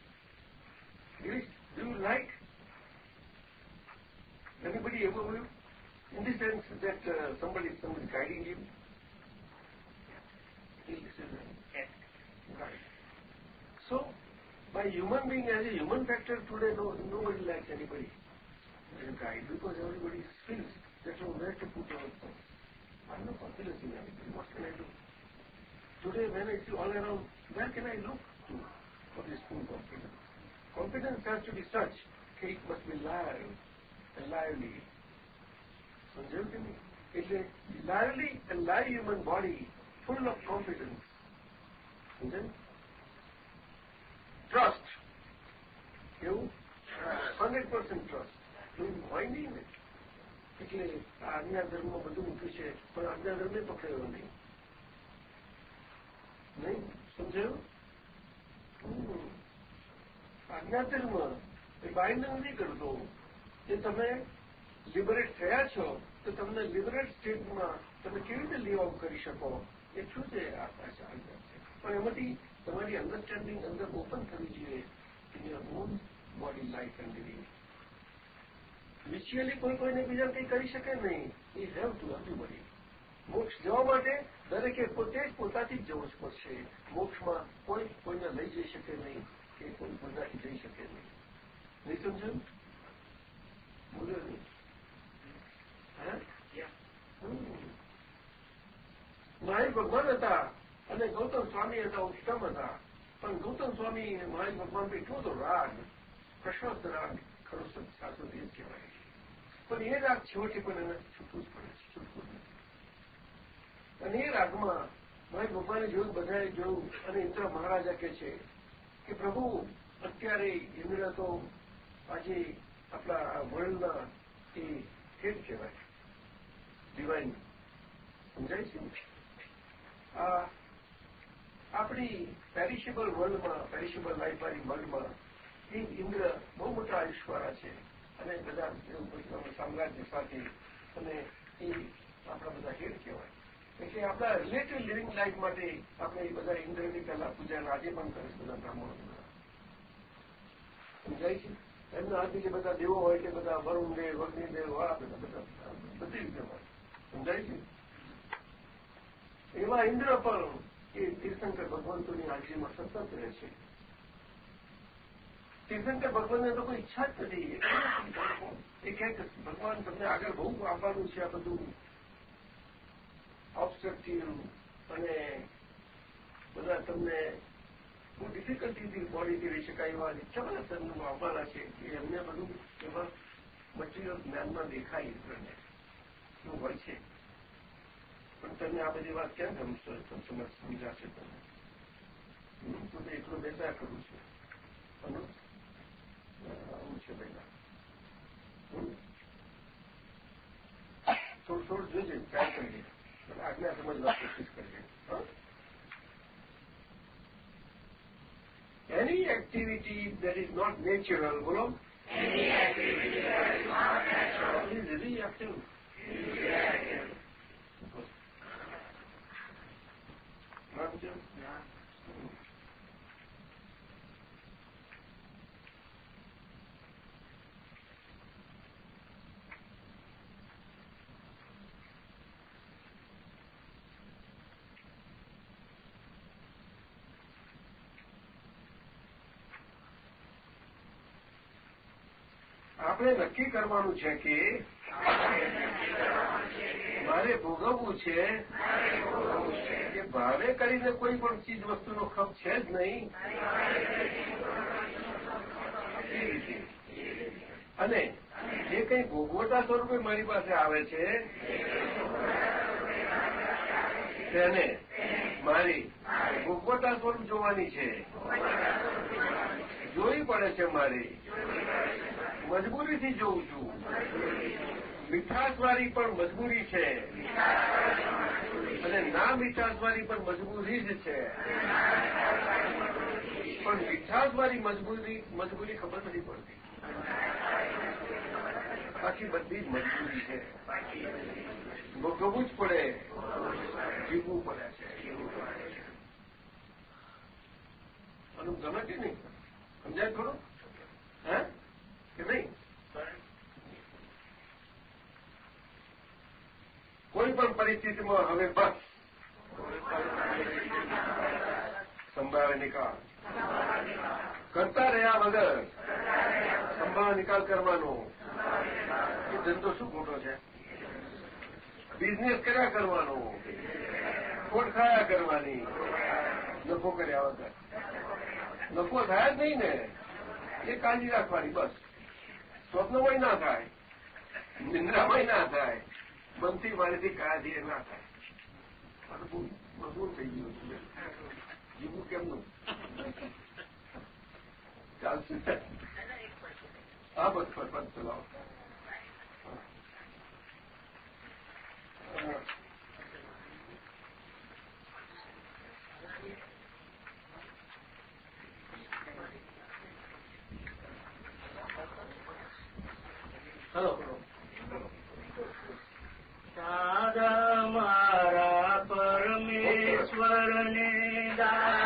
Girish, do you like anybody ever will? In the sense that uh, somebody somebody guiding you. He. Right. So, by human being as a human factor today, no, nobody likes anybody as guide because everybody feels that oh, where to put ourselves. I'm no confidence in anybody. What can I do? Today, when I see all around, where can I look to for this full confidence? Confidence has to be such it must be live and lively. Conservatively, it's a lively, alive human body full of confidence. Isn't it? Trust એવું hundred percent trust હોય નહીં ને એટલે આજ્ઞા ધર્મમાં બધું મૂક્યું છે, પણ આજ્ઞા ધર્મે પકડેલો નહીં. નહીં? સમજાયું? આજ્ઞા ધર્મ એ બાઇન્ડ નથી કરતો. એ તમે લિબરેટ થયા છો, તો તમને લિબરેટ સ્ટેટમાં તમે કેવી રીતે લીવ આઉટ કરી શકો? એ શું છે આ પાછા પણ એમાંથી તમારી અન્ડરસ્ટેન્ડિંગ અંદર ઓપન કરવી જોઈએ in your own body life and living mutually કોઈ કોઈને બીજા કંઈ કરી શકે નહીં. એ હેવ ટુ એવરીબડી મોક્ષ જવા માટે દરેકે પોતે જ પોતાથી જ જવું જ પડશે. મોક્ષમાં કોઈ કોઈને લઈ જઈ શકે નહીં કે કોઈ પોતાથી જઈ શકે નહીં. નહીં સમજ્યું બોલ્યો નહીં મહાવીર ભગવાન હતા. અને ગૌતમ સ્વામી હતા ઉત્તમ હતા પણ ગૌતમ સ્વામી મહાવીર ભગવાન એટલો તો રાગ પ્રશસ્ત રાગ ખરો સાચો દેશ કહેવાય પણ એ રાગ છેવટે પણ એને છૂટવું જ પડે છે છૂટવું અને એ રાગમાં મહાવીર ભગવાને જોયું બધાએ જોયું અને ઇન્દ્ર મહારાજા કે છે કે પ્રભુ અત્યારે ઇન્દ્ર તો આજે આપણા વર્લ્ડના એ હેડ કહેવાય ડિવાઇન સમજાય છે આ આપણી પેરિશેબલ વર્લ્ડમાં પેરિશેબલ લાઈફવાળી વર્લ્ડમાં એ ઇન્દ્ર બહુ મોટા આયુષ્યવાળા છે. અને બધા સામ્રાજ્ય સાથે અને એ આપણા બધા હેડ કહેવાય. એટલે આપણા રિલેટિવ લિવિંગ લાઈફ માટે આપણે બધા ઇન્દ્રની પહેલા પૂજા આજે પણ કરે બધા બ્રાહ્મણો બધા. સમજાય છે? એમના હાથે જે બધા દેવો હોય કે બધા વરુણ દેવ, અગ્નિ દેવ આ બધા બધા, બધી રીતે હોય. સમજાય છે? એવા ઇન્દ્ર પણ એ તીર્થંકર ભગવંતોની હાજરીમાં સતત રહે છે. તીર્થંકર ભગવાનને તો કોઈ ઈચ્છા જ નથી. એ કહે કે ભગવાન તમને આગળ બહુ આપવાનું છે આ બધું ઓબ્સ્ટ્રક્ટિવ અને બધા તમને બહુ ડિફિકલ્ટીથી બોડીથી રહી શકાય એવા બધા તમને આવવાના છે કે એમને બધું એમાં મટીરિયલ જ્ઞાનમાં દેખાય હોય છે. પણ તમને આ બધી વાત કેમ ગમશો સમજ સમજાશે તમે હું તો એકલો બેસા કરું છું આવું છે પહેલા થોડું થોડું જોજે ટ્રાય કરીએ આજ્ઞા સમજવા કોશિશ કરીએ Any activity that is not natural, બોલો Any activity that is not natural is reactive. is reactive. Not just આપણે નક્કી કરવાનું છે કે મારે ભોગવવું છે કે ભાવે કરીને કોઈ પણ ચીજ વસ્તુનો ખપ છે જ નહીં. અને જે કંઈ ભોગવટા સ્વરૂપે મારી પાસે આવે છે, તેને મારી ભોગવટા સ્વરૂપ જોવાની છે. જોવી પડે છે મારી. મજબૂરીથી જોઉં છું. મીઠાશવાળી પણ મજબૂરી છે. અને ના મીઠાશવાળી પણ મજબૂરી જ છે. પણ મીઠાશવાળી મજબૂરી મજબૂરી ખબર નથી પડતી. બાકી બધી જ મજબૂરી છે. ભોગવવું જ પડે. જીવવું પડે છે. આનું ગમે કે નહીં. સમજાય થોડું? હે? કોઈ પણ પરિસ્થિતિમાં હવે બસ. સંભાવે નિકાલ. કરતા રહ્યા વગર સંભાવ નિકાલ કરવાનો એ ધંધો શું ખોટો છે? બિઝનેસ કર્યા કરવાનો, ખોટ ખાયા કરવાની, નફો કર્યા વગર. નફો થાય જ નહીં ને, એ કાળજી રાખવાની, બસ. સ્વપ્નમય ના થાય. નિંદ્રામય ના થાય. મનથી મારીથી કાળજી ના થાય. મારું થઈ ગયું હતું જીવવું કેમનું? ચાલશે. આ બસ પર પદ ચલાવો. હલો. સાદા મારા પરમેશ્વરને દા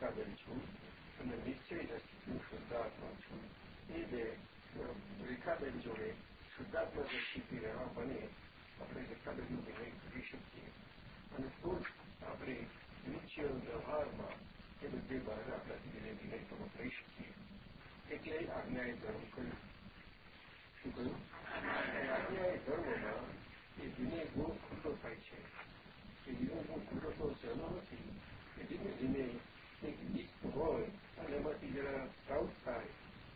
દ્રષ્ટિથી હું રેખાબેન છું અને નિશ્ચય દ્રષ્ટિથી હું શુદ્ધાત્મા છું એ બે રેખાબેન જોડે શુદ્ધાત્મા દ્રષ્ટિથી રહેવા બને આપણે રેખાબેનનું વિનય કરી શકીએ અને તો જ આપણે નિશ્ચય વ્યવહારમાં એ બધે બહાર આપણાથી ધીરે ધીરે તમે કરી શકીએ એટલે આજ્ઞાએ ધર્મ કર્યું શું કહ્યું આજ્ઞાએ ધર્મમાં એ વિનય બહુ ખુલ્લો થાય છે એ વિનય બહુ ખુલ્લો તો સહેલો નથી કે ધીમે ધીમે એક બીજ હોય અને એમાંથી જરા સ્પ્રાઉટ થાય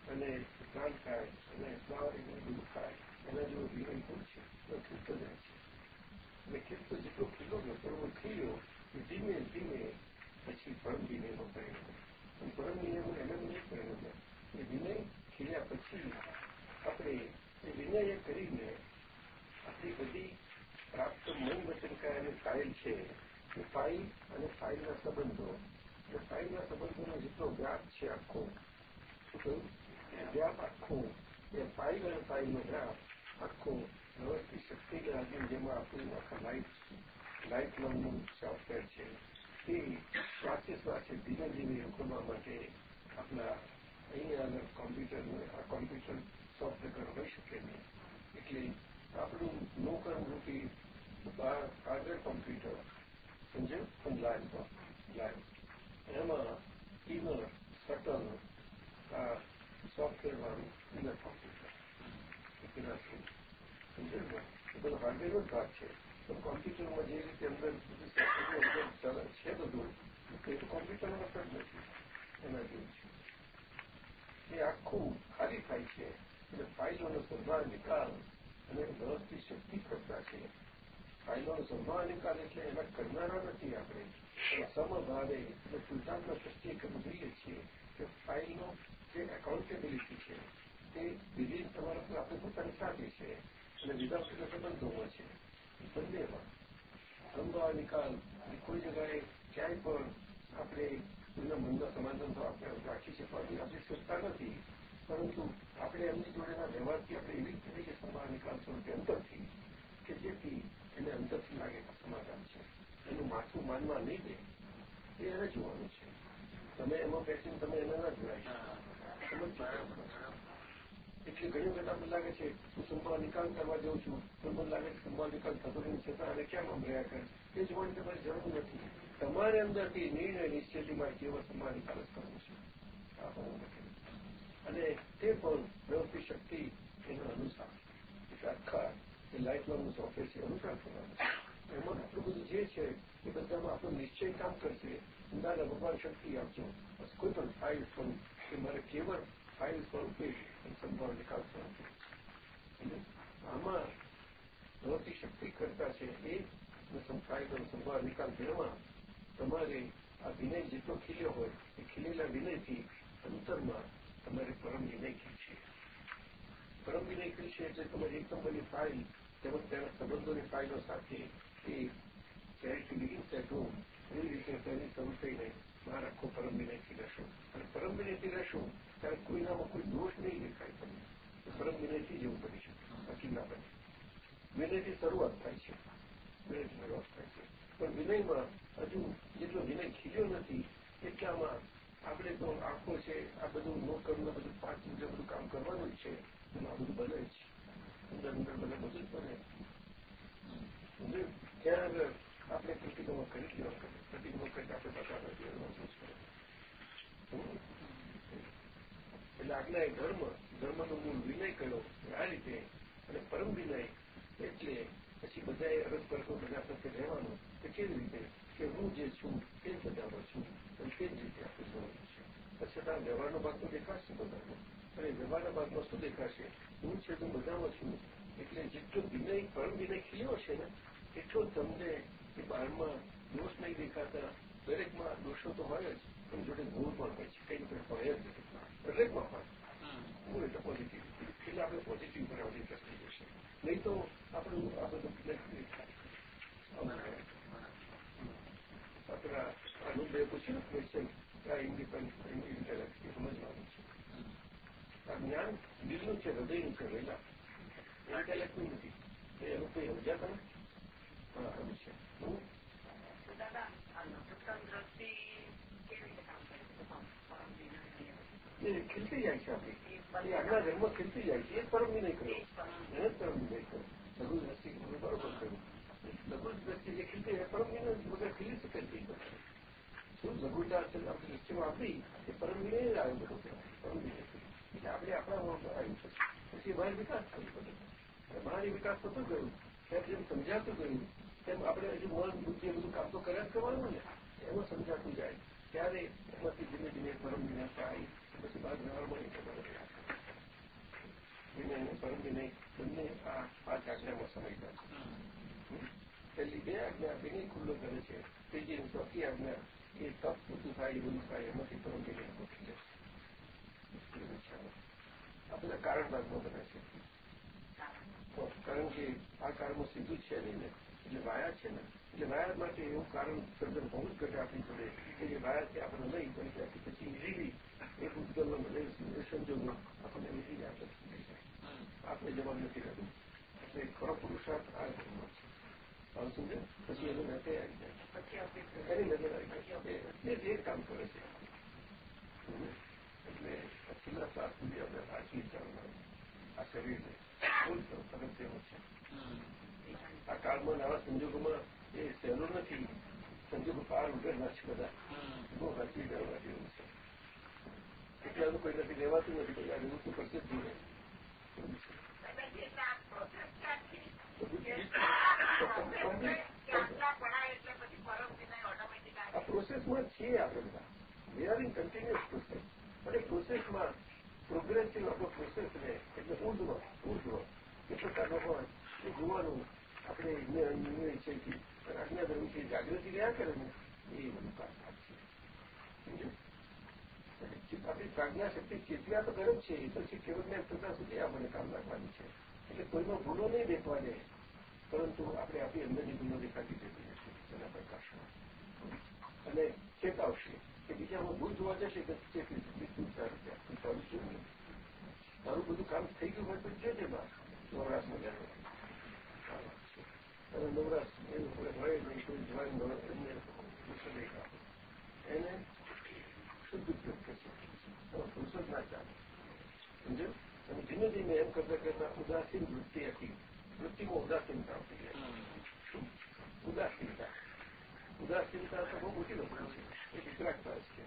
અને પ્લાન્ટ થાય અને ફ્લાવરિંગ બધું થાય એના જેવો વિનય હોય છે તો ખીલતો જાય છે અને ખીલતો જેટલો ખીલો ગયો બરોબર ખીલ્યો એ ધીમે ધીમે પછી પરમ વિનયનો પરિણામ અને પરમ વિનયનો એનો નહીં પરિણામ એ વિનય ખીલ્યા પછી આપણે એ વિનય એ કરીને આપણી બધી પ્રાપ્ત મન વચન કાયાની ફાઇલ છે એ ફાઇલ અને ફાઇલના સંબંધો એ ફાઇલના સંબંધોનો જેટલો વ્યાપ છે આખો શું કહ્યું વ્યાપ આખો એ ફાઇલ અને ફાઇલનો વ્યાપ આખો વ્યવસ્થિત શક્તિ આજે જેમાં આપણું આખા લાઈફ લાઈફ લોંગનું સોફ્ટવેર છે તે શ્વાસે શ્વાસે ધીમે ધીમે ઉકળવા માટે આપણા અહીંયા આગળ કોમ્પ્યુટર આ કોમ્પ્યુટર સોફ્ટવેર હોઈ શકે નહીં એટલે આપણું નોકરમ રૂપી આગળ કોમ્પ્યુટર સમજો પણ લાઈવ લાઈવ એમાં ઇનર સટલ આ સોફ્ટવેર વાળું ઇનર કોમ્પ્યુટર એના શું સમજો ને એ બધો હાર્ડવેરનો જ ભાગ છે. તો કોમ્પ્યુટરમાં જે રીતે અંદર સોફ્ટવેર છે બધું એ તો કોમ્પ્યુટરનો અસર નથી. એના જેવું છે. એ આખું ખાલી થાય છે. એટલે ફાઇલોનો સંભાળ, નિકાલ અને વ્યવસ્થિત શક્તિ કરતા છે. ફાઇલોનો સંભાળ, નિકાલ એટલે એના કરનારા નથી આપણે. સમભાવે, એટલે સુલતાનના પ્રત્યે કરવું જોઈએ છીએ કે ફાઇલનો જે એકાઉન્ટેબિલિટી છે તે વિધિ તમારા પર આપણે પોતાની સાથે છે અને વિધાઉટ એટલે સંબંધોમાં છે બંનેમાં સંભાળ નિકાલ કોઈ જગાએ ક્યાંય પણ આપણે એમના મનના સમાધાન તો આપણે રાખી શકવાની આપણી સત્તા નથી પરંતુ આપણે એમની જોડેના વ્યવહારથી આપણે એવી રીતે કે સંભાળ નિકાલ સ્વરૂપે અંતરથી કે જેથી એને અંતરથી લાગે કે સમાધાન છે એનું માથું માનવા નહીં દે એ એને જોવાનું છે તમે એમાં બેસીને તમે એને ના જોડાય એટલે ઘણી વખત આપણને લાગે છે હું નિકાલ કરવા જાઉં છું તો મને લાગે છે સંભાળ નિકાલ થતો નહીં છતાં અને કેમ આમ રહ્યા કરે? એ જોવાની તમારી જરૂર નથી. તમારે અંદરથી નિર્ણય નિશ્ચયથી મારે કેવો સંભાળ નિકાલ જ કરવો છે. નથી અને તે પણ વ્યવસ્થિત શક્તિ એનો અનુસાર. એટલે આખા એ લાઈફ લોંગનું સોફ્ટવેર છે અનુસાર કરવાનું એમાં આટલું બધું જે છે, એ બધામાં આપણો નિશ્ચય કામ કરશે. દાદા ભગવાન શક્તિ આપજો. બસ કોઈ પણ ફાઇલ સ્વરૂપ કે મારે કેવળ ફાઇલ સ્વરૂપે સંભાળ નિકાલ આમાં વ્યવસ્થિત શક્તિ કરતા છે એ ફાઇલ સંભાળ નિકાલ બેમાં તમારે આ વિનય જેટલો ખીલ્યો હોય એ ખીલેલા વિનયથી અંતરમાં તમારે પરમ વિનય ખીલશે પરમ વિનય ખીલશે એટલે તમારી એક નંબરની ફાઇલ તેમજ તેના સંબંધોની ફાઇલો સાથે એ ચેરિટી બિગિન સેટ હોમ એવી રીતે તેની શરૂ થઈને બહાર આખો પરમ વિનયથી રહેશો અને પરમ વિનયથી રહેશો ત્યારે કોઈનામાં કોઈ દોષ નહીં દેખાય તમને પરમ વિનયથી જેવું કરી શકે બાકી ના બને વિનયથી શરૂઆત થાય છે વિનયથી શરૂઆત થાય છે પણ વિનયમાં હજુ જેટલો વિનય ખીલ્યો નથી એટલામાં આપણે તો આંખો છે આ બધું નો કરવું બધું પાંચ મિનિટ બધું કામ કરવાનું જ છે એમાં બધું બને જ અંદર અંદર બને બધું જ બને ત્યાં આગળ આપણે પ્રતિક્રમણ કરી દેવા કરીએ પ્રતિક્રમણ કરીને આપણે બતાવવા દેવાનું કરે એટલે આજ્ઞા એ ધર્મ, ધર્મનો મૂળ વિનય કયો? આ રીતે, અને પરમ વિનય એટલે પછી બધાએ અરજ કરશો બધા સાથે રહેવાનું કે કેવી રીતે? કે હું જે છું તે જ બધામાં છું અને તે જ રીતે આપણે જોવાનું છે. છતાં વ્યવહારનો ભાગ તો દેખાશે બધાનો અને વ્યવહારના ભાગમાં શું દેખાશે? હું છે તો બધામાં છું. એટલે જેટલો વિનય, પરમ વિનય ખીલ્યો છે ને, એટલો તમને એ બહારમાં દોષ નહીં દેખાતા. દરેકમાં દોષો તો હોય જ, પણ જોડે ગુણ પણ હોય છે. કંઈક રીતે હોય જ દરેકમાં હોય એટલે પોઝિટિવ એટલે આપણે પોઝિટિવ પર આવડી દ્રષ્ટિ જશે નહીં તો આપણું આ બધું નેગેટિવ થાય આપણા અનુભવે પૂછ્યું ક્વેશ્ચન આ ઇન્ડિપેન્ડન્ટ ઇન્ટેલેક્ટ સમજવાનું છે આ જ્ઞાન દિલનું છે હૃદયનું છે રહેલા ઇન્ટેલેક્ટનું નથી એનું કોઈ સમજ્યા તમે હા એવું છે એ ખીલતી જાય છે આપણી એ આગલા જન્મ ખીલતી જાય છે એ પરમ નહીં કર્યો એને જ પરમ નહીં કર્યો લઘુ દ્રષ્ટિ બરોબર કર્યું લઘુ દ્રષ્ટિ જે ખીલતી એ પરમ વગર ખીલી શકે નહીં શું લઘુતા છે આપણી દ્રષ્ટિમાં આપી એ પરમ વિનય જ આવ્યું બધું પરમ વિનય એટલે આપણે આપણા આવ્યું છે પછી બહાર વિકાસ થયો બધો બહાર વિકાસ થતું ગયું ત્યાં જેમ સમજાતું ગયું તેમ આપણે હજુ મન બુદ્ધિ બધું કામ તો કર્યા જ કરવાનું ને એમાં સમજાતું જાય. ત્યારે એમાંથી ધીમે ધીમે પરમ વિનાશ આવી પછી બાદ વ્યવહારમાં બની ખબર વિનય અને પરમ વિનય બંને આ પાંચ આજ્ઞામાં સમયતા છે પહેલી બે આજ્ઞા વિનય ખુલ્લો કરે છે ત્રીજી ચોથી આજ્ઞા એ તપ પૂતું થાય એવું થાય એમાંથી પરમ વિનય ગોઠવી જશે આ બધા કારણ ભાગમાં બને છે કારણ કે આ કાળમાં સીધું છે નહીં ને, એટલે વાયા છે ને. એટલે વાયા માટે એવું કારણ સર્જન બહુ જ ઘટે આપણી જોડે કે જે વાયાથી આપણે નહીં પણ ત્યાંથી પછી ઇઝીલી એ ભૂતગલનો મને સંજોગમાં આપણને ઇઝીલી આપણે આપણે જવાબ નથી રહેતું એટલે ખરો પુરુષાર્થ આ ધર્મમાં છે. સમજે પછી એનું નજર આવી જાય એની નજર આવી જાય એ જ કામ કરે છે. એટલે છેલ્લા સાત સુધી આપણે સાચવી ચાલવાનું આ શરીરને બહુ અગત્યનું છે. આ કાળમાં નવા સંજોગોમાં એ સહેલું નથી. સંજોગો પાર વગરના છે બધા. બહુ હાચવી કરવા જેવું છે. એટલાનું કોઈ નથી, લેવાતું નથી બધા આ તો કરશે જ નહીં. આ પ્રોસેસમાં છીએ આપણે બધા. We are in continuous process અને પ્રોસેસમાં પ્રોગ્રેસિવ આપણો રહે. એટલે ઉર્ધ્વ ઉર્ધ્વ. એ પ્રકારનો હોય એ જોવાનું આપણે નિર્ણય છે કે આજ્ઞા ધર્મથી જાગૃતિ રહ્યા કરે ને એ બધું કામ છે આપણી પ્રાજ્ઞા શક્તિ ચેતવ્યા તો કરે છે એ પછી કેવળ જ્ઞાન થતા સુધી આપણને કામ રાખવાની છે એટલે કોઈનો ભૂલો નહીં દેખવા દે પરંતુ આપણે આપણી અંદરની ભૂલો દેખાતી જતી જશે તેના પ્રકાશમાં અને ચેતાવશે કે બીજામાં ભૂલ જોવા જશે કે ચેતવી તું તારું ત્યાં તું તારું શું નહીં તારું બધું કામ થઈ ગયું હોય તો જોજે બહાર નવરાશ મજાનો અને નવરાશ એવું હોય નહીં કોઈ જવાની નવરાશ એમને આપે એને શુદ્ધ ઉપયોગ પુરુષો જ ના ચાલે સમજો અને ધીમે ધીમે એમ કરતા કરતા ઉદાસીન વૃત્તિ હતી વૃત્તિમાં ઉદાસીનતા આવતી જાય ઉદાસીનતા ઉદાસીનતા તો બહુ મોટી વસ્તુ છે એ વિતરાગતા છે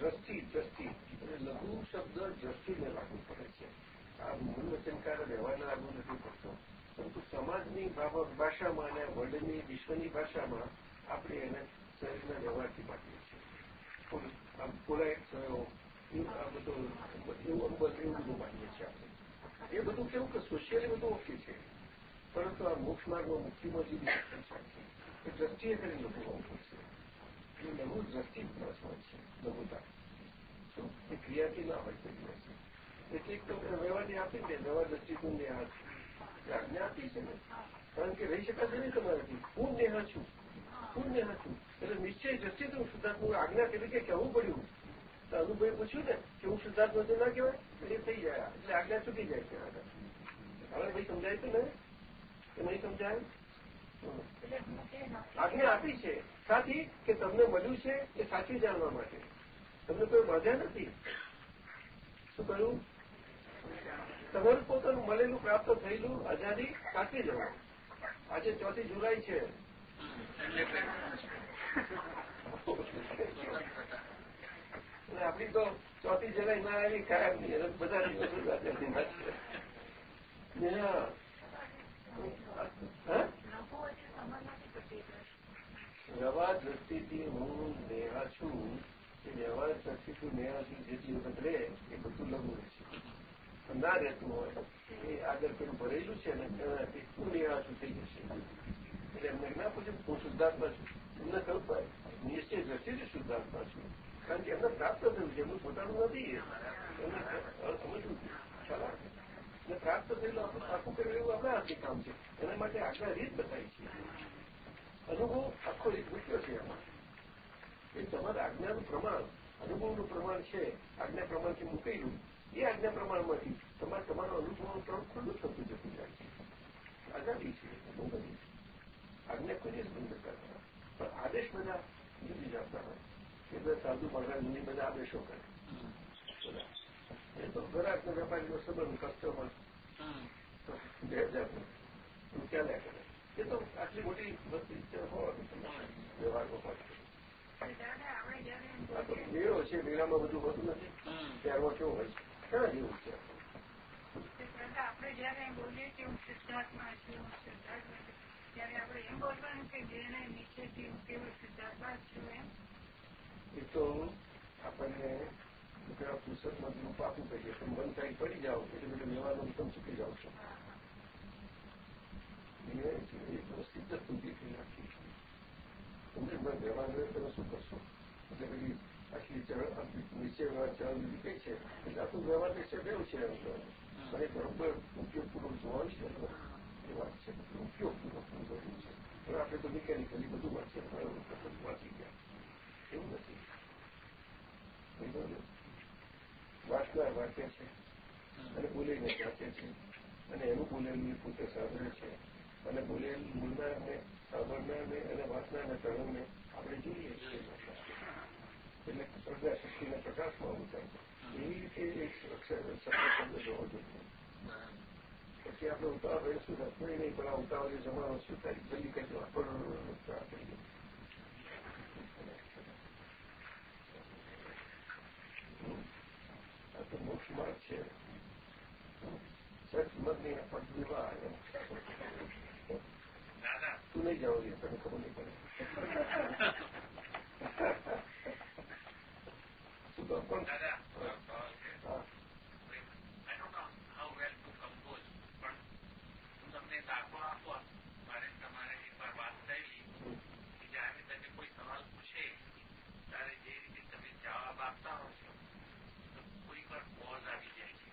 દ્રષ્ટિ દ્રષ્ટિ. લઘુ શબ્દ દ્રષ્ટિને લાગુ પડે છે. આ મૂળ વચનકાર વ્યવહારને લાગુ નથી પડતો. પરંતુ સમાજની ભાષામાં અને વર્લ્ડની વિશ્વની ભાષામાં આપણે એને શરીરના વ્યવહારથી પાટીએ છીએ. પોલાઇટ થયો આ બધું, એવું એવું બધું માનીએ છીએ આપણે. એ બધું કેવું કે સોશિયલી બધું ઓકે છે. પરંતુ આ મોક્ષ માર્ગમાં મુક્તિમાં છે દ્રષ્ટિએ કરીને લઘુ હોવું પડશે એ બહુ દ્રષ્ટિ દિવસ હોય છે લઘુતા એ ક્રિયાથી ના હોય કોઈ દિવસ એટલે એક તો વ્યવહારની આપી દે વ્યવહાર દ્રષ્ટિકોણ નેહા છે આજ્ઞા આપી છે ને કારણ કે રહી શકાશે નહીં તમારાથી હું નેહા છું હું નેહા છું એટલે નિશ્ચય દ્રષ્ટિ તો શુદ્ધાત્મક આજ્ઞા તરીકે કહેવું પડ્યું તો અનુભવે પૂછ્યું ને કે હું શુદ્ધાત્મક તો ના કહેવાય એ થઈ જાય એટલે આજ્ઞા છૂટી જાય છે આગળ ભાઈ સમજાય છે ને કે નહીં સમજાય? આજ્ઞા આપી છે. સાથી કે તમને મળ્યું છે એ સાચું જાણવા માટે? તમને કોઈ બાધા નથી? શું કહ્યું? તમારું પોતાનું મળેલું પ્રાપ્ત થયેલું આઝાદી સાચી જવા આજે ચોથી જુલાઈ છે. આપણી તો ચોથી જુલાઈ ના આવી કાયમ નહીં બધા દિવસો વ્યવહાર દ્રષ્ટિથી હું નેહા છું, એ વ્યવહાર દ્રષ્ટિથી નેહા છું જેટલી વખત રહે એ બધું લઘુ રહેશે ના રહેતું હોય એ આગળ પેલું ભરેલું છે ને એનાથી હું નેહા છું થઈ જશે? એટલે એમને ના પૂછ્યું હું શુદ્ધાત્મા છું. એમને કહ્યું ભાઈ નિશ્ચય દ્રષ્ટિથી શુદ્ધાત્મા છું. કારણ કે એમને પ્રાપ્ત થયું છે, એમનું પોતાનું નથી. એમને સમજવું ખ્યાલ પ્રાપ્ત થયેલું આખું કરેલું આપણા હાથે કામ છે. એના માટે આગળ રીત બતાવી છે. અનુભવ આખો મૂક્યો છે એમાં. એ તમારા આજ્ઞાનું પ્રમાણ અનુભવનું પ્રમાણ છે આજ્ઞા પ્રમાણથી મૂકેલું એ આજ્ઞા પ્રમાણમાંથી તમારે તમારો અનુભવનું પ્રમાણ ખુલ્લું થતું જતું જાય છે. આઝાદી છે બહુ બધી. આજ્ઞા કોઈ જ બંધ કરતા પણ આદેશ બધા જુદી જતા હોય. એ બધા સાધુ મહારાજની બધા આદેશો કરે. એ તો ઘરાક વેપારીનો સંબંધ કસ્ટમર બે હજાર ચાલ્યા કરે. એ તો આટલી મોટી વસ્તી હોવા વ્યવહારમાં પડશે મેળો છે મેળામાં બધું હોતું નથી. ત્યારમાં કેવું હોય? છે ક્યાં જેવું છે? આપણે જયારે બોલીએ કે હું સિદ્ધાર્થમાં છું સિદ્ધાર્થમાં છું ત્યારે આપણે એમ બોલવાનું કે જેને નીચેથી હું કેવું સિદ્ધાર્થમાં છું એમ એ તો આપણને પેલા પુસ્તકમાં રૂપ આપવું કહીએ તમે મન સાઈડ પડી જાઓ. એટલે બધું વ્યવહારનો તમે ચૂકી જાઓ છો. એક સિદ્ધ સુધી થઈ નાખી તમને વ્યવહાર તમે શું કરશો એટલે બધી આટલી નીચે ચરણ કઈ છે એટલે આટલું વ્યવહાર વિશે કેવું છે મને બરોબર ઉપયોગપૂર્વક જોવાનું છે એ વાત છે ઉપયોગપૂર્વક કર્યું છે પણ આપણે તો મિકેનિકલી બધું વાંચીએ વાંચી ગયા એવું નથી વાંચનાર વાંચે છે અને બોલીને વાંચે છે અને એનું બોલેલું પોતે સાધન છે અને બોલે બોલનારને સાંભળનારને અને વાંચનારને તરુણને આપણે જોઈએ એટલે પ્રજ્ઞા પ્રકાશમાં ઉતર એવી રીતે એક શબ્દ જોવો જોઈએ. પછી આપણે ઉતાવળ રહીશું શું નહીં, પણ આ ઉતાવળ જમાનો થાય જલ્દી કઈ આપણી આ તો મોક્ષ માર્ગ છે. સચ મતની પદ વિવાહ નહીં જાઓ તને ખબર નહીં પડે શું તો પણ દાદા I don't know how well to compose, પણ હું તમને દાખલો આપો મારે તમારે એકવાર વાત થયેલી કે જ્યારે તમે કોઈ સવાલ પૂછે ત્યારે જે રીતે તમે જવાબ આપતા હો છો તો કોઈ વાર પોઝ આવી જાય છે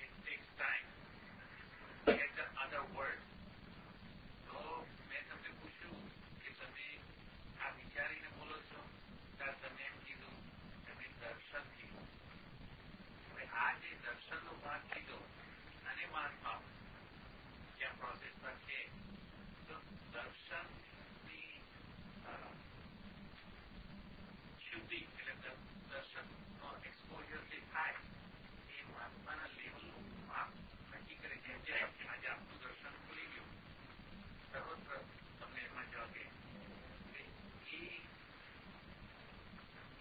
it takes time get the other word તો મેં તમને પૂછ્યું કે તમે આ વિચારીને બોલો છો ત્યારે તમે એમ કીધું તમે દર્શનથી હવે આ જે દર્શનનો ભાગ કીધો અને મહાત્મા જ્યાં પ્રોસેસમાં છે તો દર્શનની શુદ્ધિ એટલે દર્શનનો એક્સપોઝર જે થાય એ મહાત્માના લેવલનું માપ નક્કી કરે છે જે આજે આપનું દર્શન ખુલી ગયું સર્વત્ર તમને એમાં જગે એ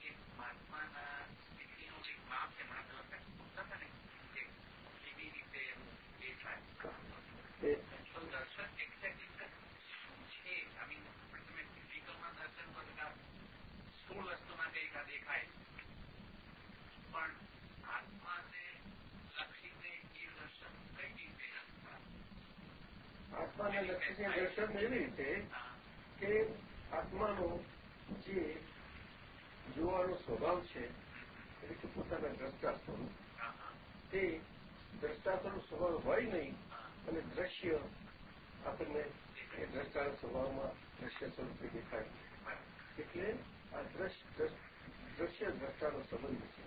એક મહાત્માના સ્થિતિનું એક માપ છે મને પેલા પૂછતા હતા ને કે કેવી રીતે એ થાય તો દર્શન એક્ઝેક્ટલી શું છે આઈ મીન તમે ફિઝિકલમાં દર્શન કરો કે સ્થૂળ વસ્તુમાં કઈ કા દેખાય પણ આત્માને લક્ષીને એ દર્શન કઈ રીતે આત્માને લક્ષીને દર્શન એવી રીતે કે આત્માનો જે જોવાનો સ્વભાવ છે એટલે કે પોતાના દ્રષ્ટા તે દ્રષ્ટા સ્વભાવ હોય નહીં, અને દ્રશ્ય આપણને એ દ્રષ્ટાના સ્વભાવમાં દ્રશ્ય સ્વરૂપે દેખાય. એટલે આ દ્રશ્ય દ્રષ્ટાનો સંબંધ છે.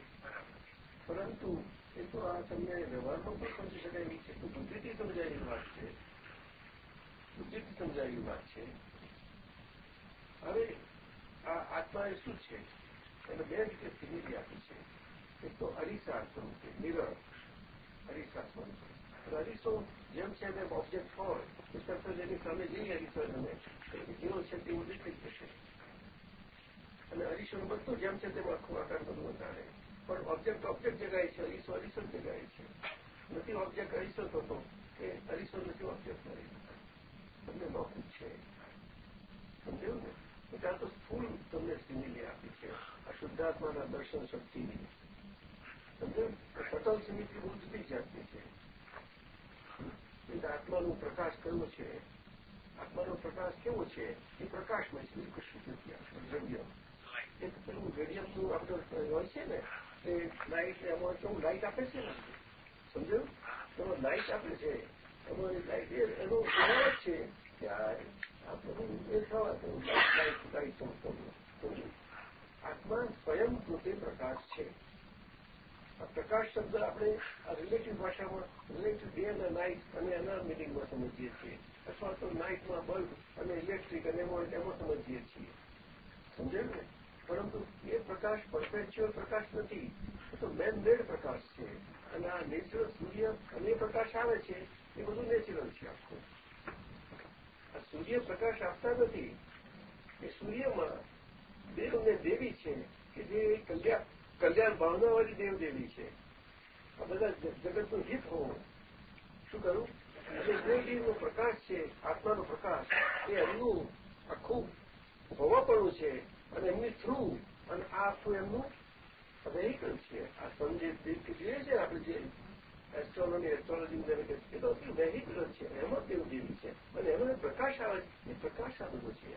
પરંતુ એ તો આ તમને વ્યવહારમાં પણ સમજી શકાય એવી છે, તો બુદ્ધિથી સમજાયેલી વાત છે. બુદ્ધિથી સમજાવેલી વાત છે? હવે આ આત્મા એ શું છે? એને બે રીતે સિમિલી આપી છે. એક તો અરીસા સ્વરૂપે મિરર અરીસા સ્વરૂપે અરીસો જેમ છે એમ ઓબ્જેક્ટ હોય, એ તરત જેની સામે જઈએ અરીસો તમે જેવો છે તેવું દેખાઈ જશે અને અરીસોનું બધું જેમ છે તેમ આખું આકાર બધું વધારે. પણ ઓબ્જેક્ટ ઓબ્જેક્ટ જગાય છે, અરીસો અરીસો જગાય છે. નથી ઓબ્જેક્ટ અરીસો થતો કે અરીસો નથી ઓબ્જેક્ટ નથી તમને નોકરી છે સમજાયું ને એટલે આ તો સ્થૂળ તમને સિમિલી આપી છે આ શુદ્ધાત્માના દર્શન શક્તિની સટલ સિમિલી જુદી જાતની છે આત્માનો પ્રકાશ કયો છે? આત્માનો પ્રકાશ કેવો છે? એ પ્રકાશમાં છે કશું દ્રવ્ય એક પેલું રેડિયમનું આપણે હોય છે ને, એ લાઇટ એમાં કેવું લાઇટ આપે છે ને? સમજાયું? એમાં લાઇટ આપે છે. એ થવા આત્મા સ્વયં પોતે પ્રકાશ છે આ પ્રકાશ શબ્દ આપણે રિલેટિવ ભાષામાં રિલેટિવ ડે અને નાઇટ અને એના મિનિંગમાં સમજીએ છીએ અથવા તો નાઇટમાં બલ્બ અને ઇલેક્ટ્રિક અને એમાં એમાં સમજીએ છીએ સમજાયું ને પરંતુ એ પ્રકાશ પરફેક્ચ્યુઅલ પ્રકાશ નથી એ તો મેન મેડ પ્રકાશ છે અને આ નેચરલ સૂર્ય અને પ્રકાશ આવે છે એ બધું નેચરલ છે આખું. સૂર્ય પ્રકાશ આપતા નથી. એ સૂર્યમાં દેવ અને દેવી છે કે જે કલ્યાણ કલ્યાણ ભાવનાવાળી દેવદેવી છે. આ બધા જગતનું હિત હોવું. શું કરું? અને દેવદેવીનો પ્રકાશ છે, આત્માનો પ્રકાશ, એ એમનું આખું હોવાપણું છે અને એમની થ્રુ અને આ આખું એમનું વેહિકલ છે. આ સમજે જોઈએ છે આપણે જે એસ્ટ્રોનોમી એસ્ટ્રોલોજી જેને એ તો વેહિકલ છે એમાં તેવું જેવી છે. અને એમાં પ્રકાશ આવે એ પ્રકાશ આ બધો છે.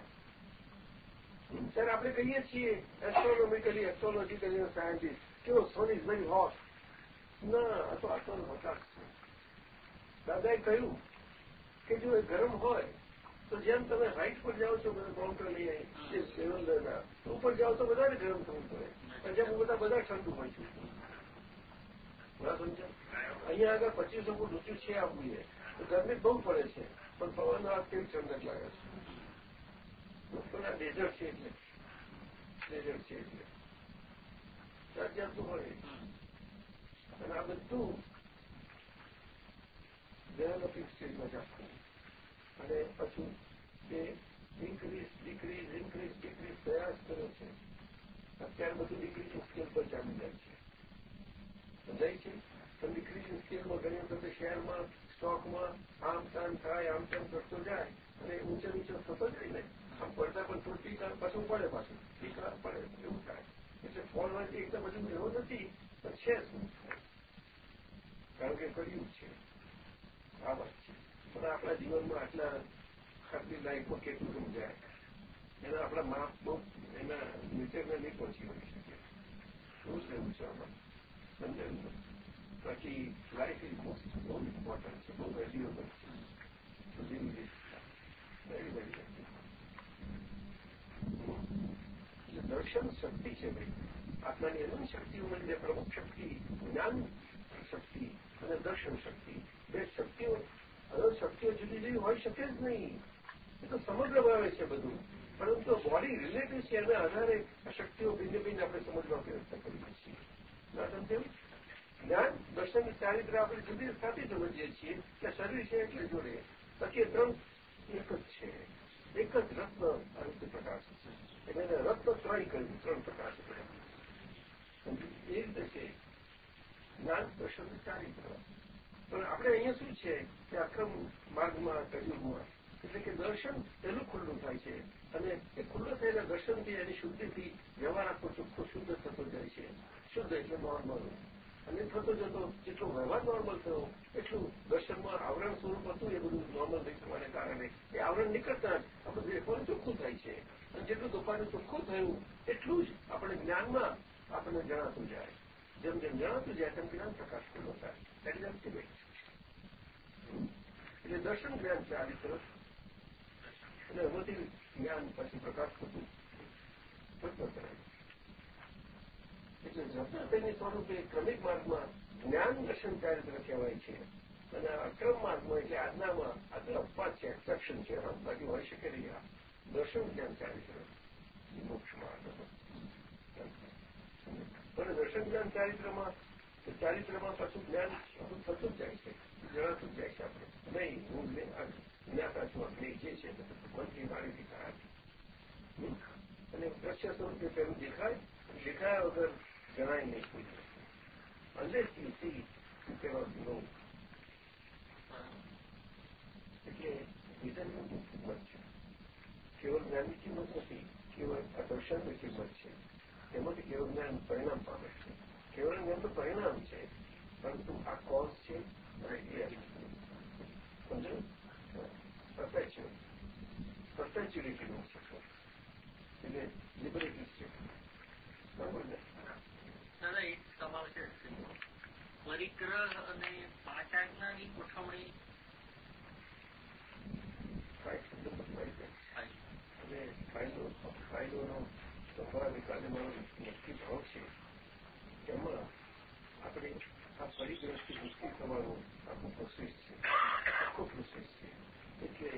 ત્યારે આપણે કહીએ છીએ એસ્ટ્રોનોમિકલી એસ્ટ્રોલોજીકલી સાયન્ટિસ્ટ કેવો સન ઇઝ વેરી હોટ ના આ તો આત્માનો પ્રકાશ છે. દાદાએ કહ્યું કે જો એ ગરમ હોય તો જેમ તમે હાઇટ પર જાઓ છો બધા કાઉન્ટર લઈ આવી ઉપર જાઓ તો વધારે ગરમ થવું પડે. પણ જેમ બધા બધા ઠંડુ હોય છે. અહીંયા આગળ પચીસો ફૂટ ઊંચું છે આપવું તો ગરમી બહુ પડે છે, પણ પવન આ કેવી ઠંડક લાગે છે? ડેઝર્ટ છે એટલે. ડેઝર્ટ છે એટલે. જાત જાતનું હોય. અને આ બધું ડેવલપિંગ સ્ટેજમાં જાતું અને પછી તે ઇન્ક્રીઝ ડિક્રીઝ ઇન્ક્રીઝ ડિક્રીઝ પ્રયાસ કર્યો છે. અત્યારે બધું ડિક્રીઝ સ્કેલ પર ચાલી જાય છે. સમજાય છે તો ડિક્રીઝિંગ સ્કેલમાં ઘણી વખતે શેરમાં સ્ટોકમાં આમ તામ થાય આમ તેમ કરતો જાય અને ઊંચે નીચે થતો જાય ને આમ પડતા પણ થોડું ટીકા પાછું પડે પાછું ટીકા પડે એવું થાય એટલે ફોન વાંચી એકદમ બધું એવો નથી પણ છે શું કારણ કે કર્યું છે આ વાત છે પણ આપણા જીવનમાં આટલા આપણી લાઈફમાં કેટલું સમજાય એના આપણા માપ બહુ એના નીચેને નહીં પહોંચી વળી શકે શું લેવું છે આમાં સમજાયું બાકી લાઈફ ઇઝ મોસ્ટ બહુ ઇમ્પોર્ટન્ટ છે બહુ વેલ્યુએબલ છે very, વેરી એટલે દર્શન શક્તિ છે ભાઈ આત્માની અનંત શક્તિઓ મળી પ્રમુખ શક્તિ જ્ઞાન શક્તિ અને દર્શન શક્તિ બે શક્તિઓ અનંત શક્તિઓ જુદી જુદી હોઈ શકે જ નહીં એ તો સમગ્ર ભાવે છે બધું પરંતુ બોડી રિલેટિવ છે એના આધારે આ શક્તિઓ ભિન્ન ભિન્ન આપણે સમજવા પ્રયત્ન કરીએ છીએ જ્ઞાન દર્શન ચારિત્ર આપણે જુદી સાથે સમજીએ છીએ કે શરીર છે એટલે જોડે બાકી ત્રણ એક જ છે એક જ રત્ન આ પ્રકાશ છે એટલે રત્ન ત્રણ કર્યું ત્રણ પ્રકાશ એ રીતે છે જ્ઞાન દર્શન ચારિત્ર પણ આપણે અહીંયા શું છે કે આક્રમ માર્ગમાં કયુગમાં એટલે કે દર્શન પહેલું ખુલ્લું થાય છે અને એ ખુલ્લું થયેલા દર્શનથી એની શુદ્ધિથી વ્યવહાર આખો ચોખ્ખો શુદ્ધ થતો જાય છે શુદ્ધ એટલે નોર્મલ અને થતો જતો જેટલો વ્યવહાર નોર્મલ થયો, એટલું દર્શનમાં આવરણ સ્વરૂપ હતું એ બધું નોર્મલ થઈ કારણે. એ આવરણ નીકળતા જ આપણું દેખવાનું ચોખ્ખું થાય છે. અને જેટલું દુકાનું ચોખ્ખું થયું, એટલું જ આપણે જ્ઞાનમાં આપણને જણાતું જાય. જેમ જેમ જણાતું જાય, તેમ જ્ઞાન પ્રકાશ ખુલ્લો થાય. દેટ ઇઝ અલ્ટિમેટ એટલે દર્શન જ્ઞાન છે આ રીતે. અને એમાંથી જ્ઞાન પછી પ્રકાશ થતું. પ્રશ્ન કરાય એટલે જતા તેને સ્વરૂપે ક્રમિક માર્ગમાં જ્ઞાન દર્શન કહેવાય છે. અને અક્રમ માર્ગમાં એટલે આજનામાં આ અપવાદ છે એક્સેપ્શન છે બાકી હોઈ શકે નહીં આ દર્શન જ્ઞાન ચારિત્ર મોક્ષ માર્ગ. પણ દર્શન જ્ઞાન ચારિત્રમાં ચારિત્રમાં પાછું જ્ઞાન થતું જ જાય છે, જણાતું જાય છે આપણે. નહીં, હું જ્ઞાતા છું આપણે જે છે મનથી મારી કરાય અને દ્રશ્ય સ્વરૂપે તેનું દેખાય, દેખાયા વગર જણાય નહીં કોઈ unless you see you cannot know એટલે કિંમત છે કેવળ જ્ઞાનની કિંમત નથી કેવળ દર્શનની કિંમત છે તેમાંથી કેવળ જ્ઞાન પરિણામ પામે છે કેવળ જ્ઞાન તો પરિણામ છે પરંતુ આ કોઝ છે અને સમજો પરફેક્ચ્યુઅલ પરફેક્ચ્યુલિટીનું છે એટલે લિબરેટરી છે બરાબર ને સવાલ પરિગ્રહ અને પાંચ આજ્ઞાની ગોઠવણી નક્કી ભાવ છે તેમાં આપણે આ પરિગ્રહથી મુક્તિ થવાનું આખું પ્રોસેસ છે આખો પ્રોસેસ છે એટલે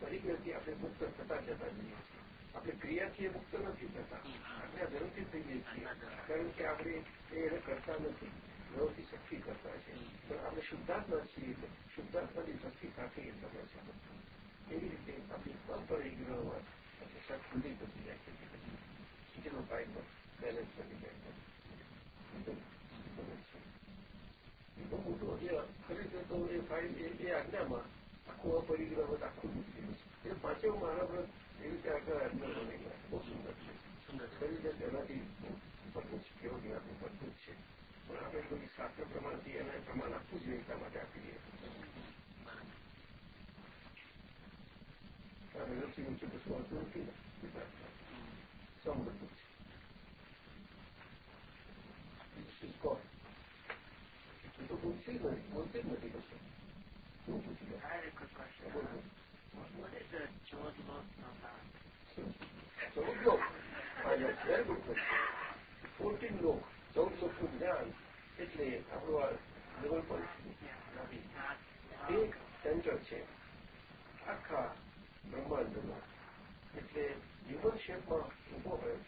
પરિગ્રહથી આપણે મુક્ત થતા જતા જઈએ છીએ આપણે ક્રિયાથી મુક્ત નથી થતા. આજ્ઞા ધર્મથી થઈ જઈએ છીએ. કારણ કે આપણે એને કરતા નથી. વ્યવસ્થિત શક્તિ કરતા છે. પણ આપણે શુદ્ધાત્મા છીએ એટલે શુદ્ધાત્માની શક્તિ સાથે એ સમય છે. એવી રીતે આપણી અપરિગ્રહમાં પછી ખુલ્લી બધી જાય છે. જેનો ફાઇલમાં બેલેન્સ બની જાય છે. બહુ મોટું જે ખરેખર તો એ ફાઇલ એ આજ્ઞામાં આખું અપરિગ્રહ આખું છે. એ મારા વ્રત એવી રીતે આગળ આજ્ઞા બની ગયા બહુ સુંદર છે શરીર તેનાથી બધું જ કેવું જ્ઞાન બધું જ છે પણ આપણે કોઈ શાસ્ત્ર પ્રમાણથી એને પ્રમાણ આપવું જોઈએ એટલા માટે આપીએ કારણ વ્યવસ્થિત ઊંચું કશું આવતું નથી ને સમ બધું છે કોણ તો બોલશે જ નથી બોલશે જ નથી કશું શું પૂછી I had a quick question. બોલવું What is the Jod Lot Nala? ચૌદ લોક વેરી ગુડ ક્વેશ્ચન ફોર્ટીન લોક ચૌદ લોકનું જ્ઞાન એટલે આપણું આ લેવલ પર એક સેન્ટર છે આખા બ્રહ્માંડનો એટલે હ્યુમન શેપમાં ઊભો હોય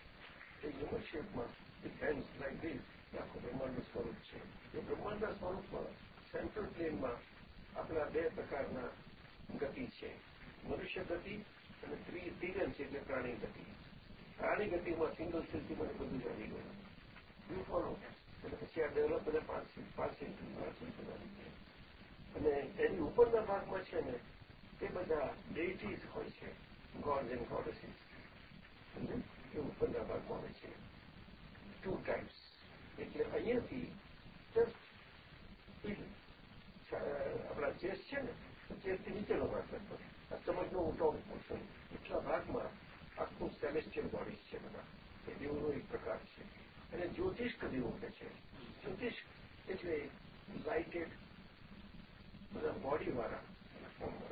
એ હ્યુમન શેપમાં એ હેન્ડ લાઈક ધીસ એ આખું બ્રહ્માંડનું સ્વરૂપ છે એ બ્રહ્માંડના સ્વરૂપમાં સેન્ટ્રલ પ્લેનમાં આપણા બે પ્રકારના ગતિ છે. મનુષ્ય ગતિ અને તિરન છે એટલે પ્રાણી ગતિ. પ્રાણી ગતિમાં સિંગલ સેન્ચુરી મને બધું જાણી ગયું. યુ ફોલો એટલે પછી આ ડેવલપ બધા પાંચ પાંચ સેન્ચુરી પાંચ સેન્ચુરી અને એની ઉપરના ભાગમાં છે ને, તે બધા ડેઇટીઝ હોય છે. ગોડ્સ એન્ડ ગોડેસીસ એ ઉપરના ભાગમાં હોય છે. ટુ ટાઈપ્સ એટલે અહીંયાથી જસ્ટ આપણા ચેસ છે ને, ચેસથી નીચેનો ભાગ કરતો સમજનો ઊંટો પોર્શન એટલા ભાગમાં આખું સેલેસ્ટિયલ બોડીઝ છે બધા એ દેવોનો એક પ્રકાર છે અને જ્યોતિષ્ક દેવો કે છે જ્યોતિષ્ક એટલે લાઇટેડ બધા બોડીવાળા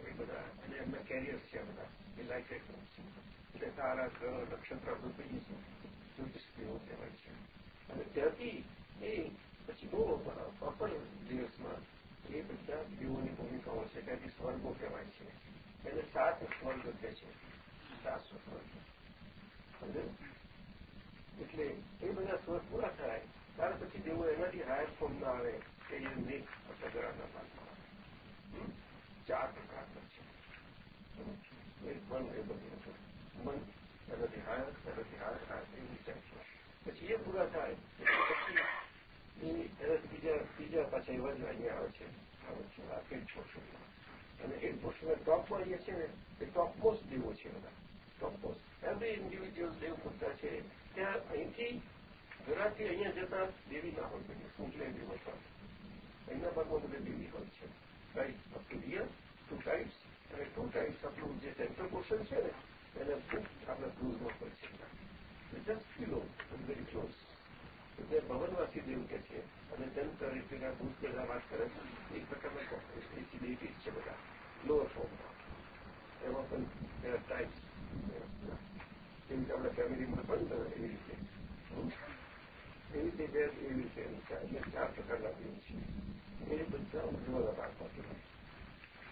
એ બધા અને એમના કેરિયર્સ છે બધા એ લાઇટેડ એટલે તારા ગ્રહ નક્ષત્ર બધું કહીએ છીએ જ્યોતિષ દેવો કહેવાય છે અને ત્યાંથી એ પછી બહુ અપર દિવસમાં એ બધા દેવોની ભૂમિકાઓ છે ત્યાંથી સ્વર્ગો કહેવાય છે એને સાત સ્વર્ગ કહે છે. સાત સ્વર્ગ. એટલે એ બધા સ્વર્ગ પૂરા થાય, ત્યાર પછી જેવો એનાથી હાયર ફોર્મ ના આવે કે મેઘ સગરાના ભાગમાં આવે ચાર પ્રકારના છે. એક મન, એ બધું મન, એનાથી હાયર એનાથી હાયર હાયર, એ વિચાર છે. પછી એ પૂરા થાય, પછી એ એનાથી બીજા બીજા પાછા એવા જ અહીંયા આવે છે. આવે છે. આ પેટ પોષણ અને એક પોષણના ટોપમાં અહીંયા છે ને, એ ટોપ મોસ્ટ દેવો છે બધા. ટોપ મોસ્ટ એવરી ઇન્ડિવિજ્યુઅલ દેવ પૂરતા છે. ત્યાં અહીંથી ઘરાથી અહીંયા જતા દેવી ના હોય બધી સૂંચલે દેવો એના ભાગમાં બધા દેવી હોય છે. Right up to here two types અને ટુ ટાઈપ્સ આપણું જે સેન્ટ્રલ પોર્શન છે ને, એને આપણે ક્રૂઝમાં હોય છે જસ્ટ કિલો વેરી ક્લોઝ તે ભવનવાસી દેવ કે છે, અને એટલે ભૂત બધા વાત કરે છે એક પ્રકારના ડિટીઝ છે બધા. લોઅર ફોર્મમાં એમાં પણ તેના ટાઈપ્સ જેમ કે આપણા ફેમિલીમાં પણ એવી રીતે. એવી રીતે એવી રીતે એટલે ચાર પ્રકારના દેવ છે એ બધા ઉજ્જવળ ભાગમાં કહેવાય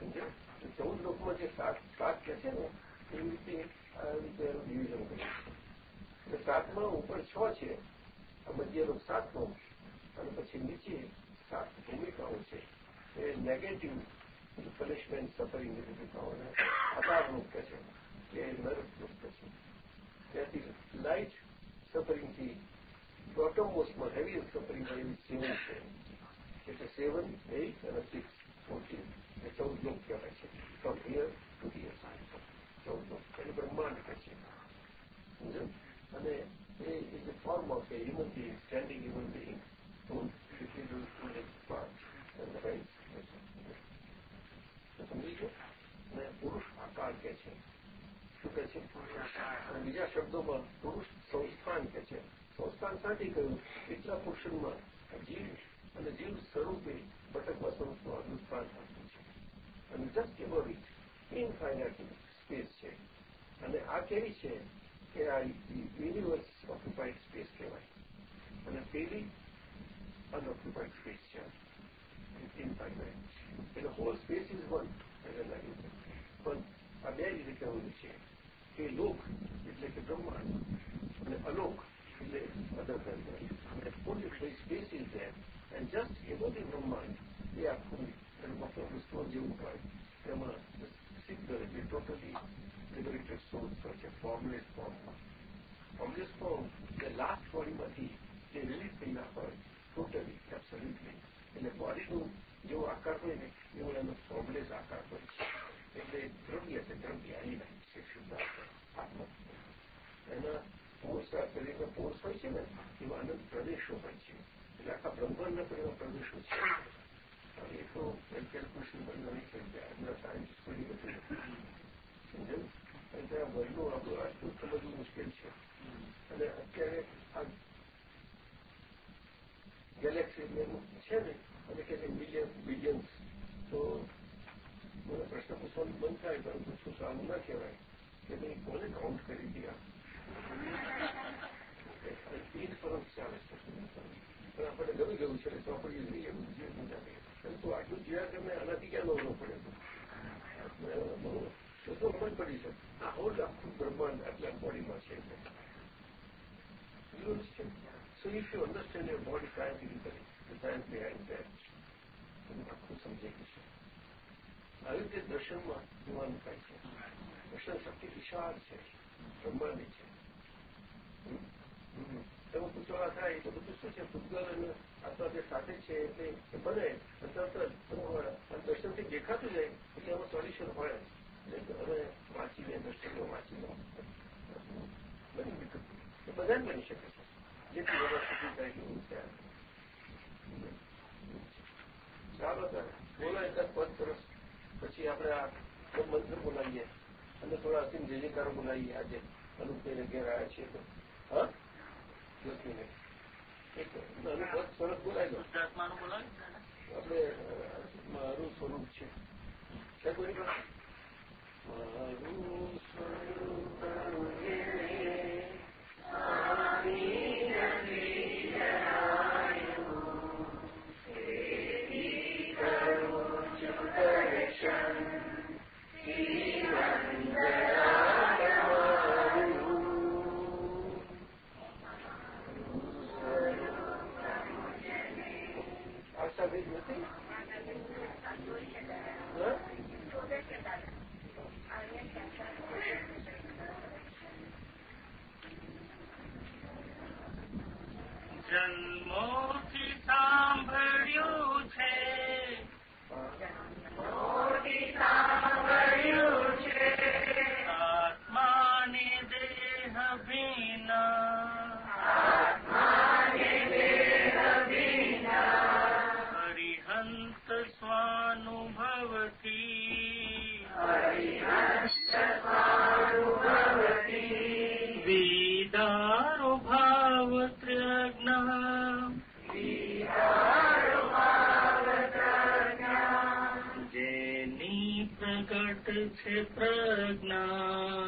સમજ્યા? ચૌદ લોકમાં જે સાત સાત કે છે ને, એવી રીતે આ રીતે ડિવિઝન કર્યું છે. સાતમાં ઉપર છ છે મધ્યનો સાતમો અને પછી નીચે સાત ભૂમિકાઓ છે એ નેગેટિવ પનિશમેન્ટ સફરિંગની ભૂમિકાઓને આધાર કે છે એ નરકરૂપ કે છે ત્યાંથી લાઇટ સફરિંગથી બોટમ મોસ્ટમાં હેવી સફરિંગ એવી સેવન છે એટલે સેવન એઇટ અને સિક્સ ફોર્ટીન એ ચૌદ લોક કહેવાય છે ફ્રોમ હિયર ટુ હિયર ચૌદ લોક એટલે બ્રહ્માંડ કહે છે અને is a form of a human being, standing human being, who those two legs parts and the right. સમજી ગયો અને પુરુષ આકાર કે છે શું કે છે અને બીજા શબ્દોમાં પુરુષ સંસ્થાન કે છે સંસ્થાન સાથી કહ્યું એટલા પોષણમાં જીવ અને જીવ સ્વરૂપે ભટકવા સ્વરૂપનું અનુત્પાન થતું છે. અને જસ્ટ ઇટ ઇનફાઇનાઇટ સ્પેસ છે. અને આ કેવી છે? KI, the universe occupied space right? and a daily unoccupied space here in infinite. And the whole space is one, as I like it. But Adya is a only chain. Hey, look, it's like a Brahman. And Alok is like other than that. And of course, the space is there. And just above the Brahman, they are full. And what of the stone you got, Brahman, the signal is totally liberated soul છે formless ફોર્મમાં formless form જે last બોડીમાંથી જે release થયેલા હોય totally absolutely એટલે બોડીનું જેવો આકાર હોય ને એવો એનો ફોર્મલેસ આકાર હોય છે એટલે દ્રવ્ય છે દ્રવ્ય એલિમેન્ટ છે શુદ્ધ એના પોષ શરીરના પોષ હોય છે ને એવા અનંત પ્રદેશો હોય છે એટલે આખા બ્રહ્માંડના પણ એવા પ્રદેશો છે એ તો કેલ્ક્યુલેશન બંધ નહીં થઈ એમના સાયન્સ કરી બધું ત્યાં વર્ગનું આપણું આજનું સમજવું મુશ્કેલ છે અને અત્યારે આ ગેલેક્સી છે ને અને કે મિલિયન બિલિયન્સ તો મને પ્રશ્ન પૂછવાનું બંધ થાય પરંતુ શું સારું ના કહેવાય કે ભાઈ કોને કાઉન્ટ કરી દીધા ઇન્ફરન્સ ચાલે છે પણ આપણે ગમી ગયું છે ચોપડી જોઈએ જે મજા પરંતુ આટલું જોયા કે મેં આનાથી ક્યાં નવરો પડે તો તો સમજ પડી આ હોલ આખું બ્રહ્માંડ આટલા બોડીમાં છે So if you. understand your body scientifically, the science behind that, આખું સમજાઈ છે આવી રીતે દર્શનમાં જોવાનું થાય છે દર્શન શક્તિ વિશાળ છે બ્રહ્માંડી છે એમાં પૂછવા થાય તો બધું શું છે ભૂતગલ અને આત્મા જે સાથે છે એટલે એ બને તરત દર્શનથી દેખાતું જાય એટલે એમાં સોલ્યુશન હોય હવે વાંચીને દર્શનો વાંચી લો બની નીકળતું એ બધા જ બની શકે છે જેટલી વરસ સુધી એવું છે ચાલો સર બોલો એકાદ પદ સરસ પછી આપણે આ મંત્ર બોલાવીએ અને થોડા અસીમ જે જેકારો બોલાવીએ આજે અનુપભાઈને ઘેર આવ્યા છીએ તો હા દસ મિનિટ પદ સરસ બોલાવી દો આપણે મારું સ્વરૂપ છે. ક્યાં કોઈ પાસે મારું સ્વરૂપ આશાભેદ જેની પ્રગટ છે પ્રજ્ઞા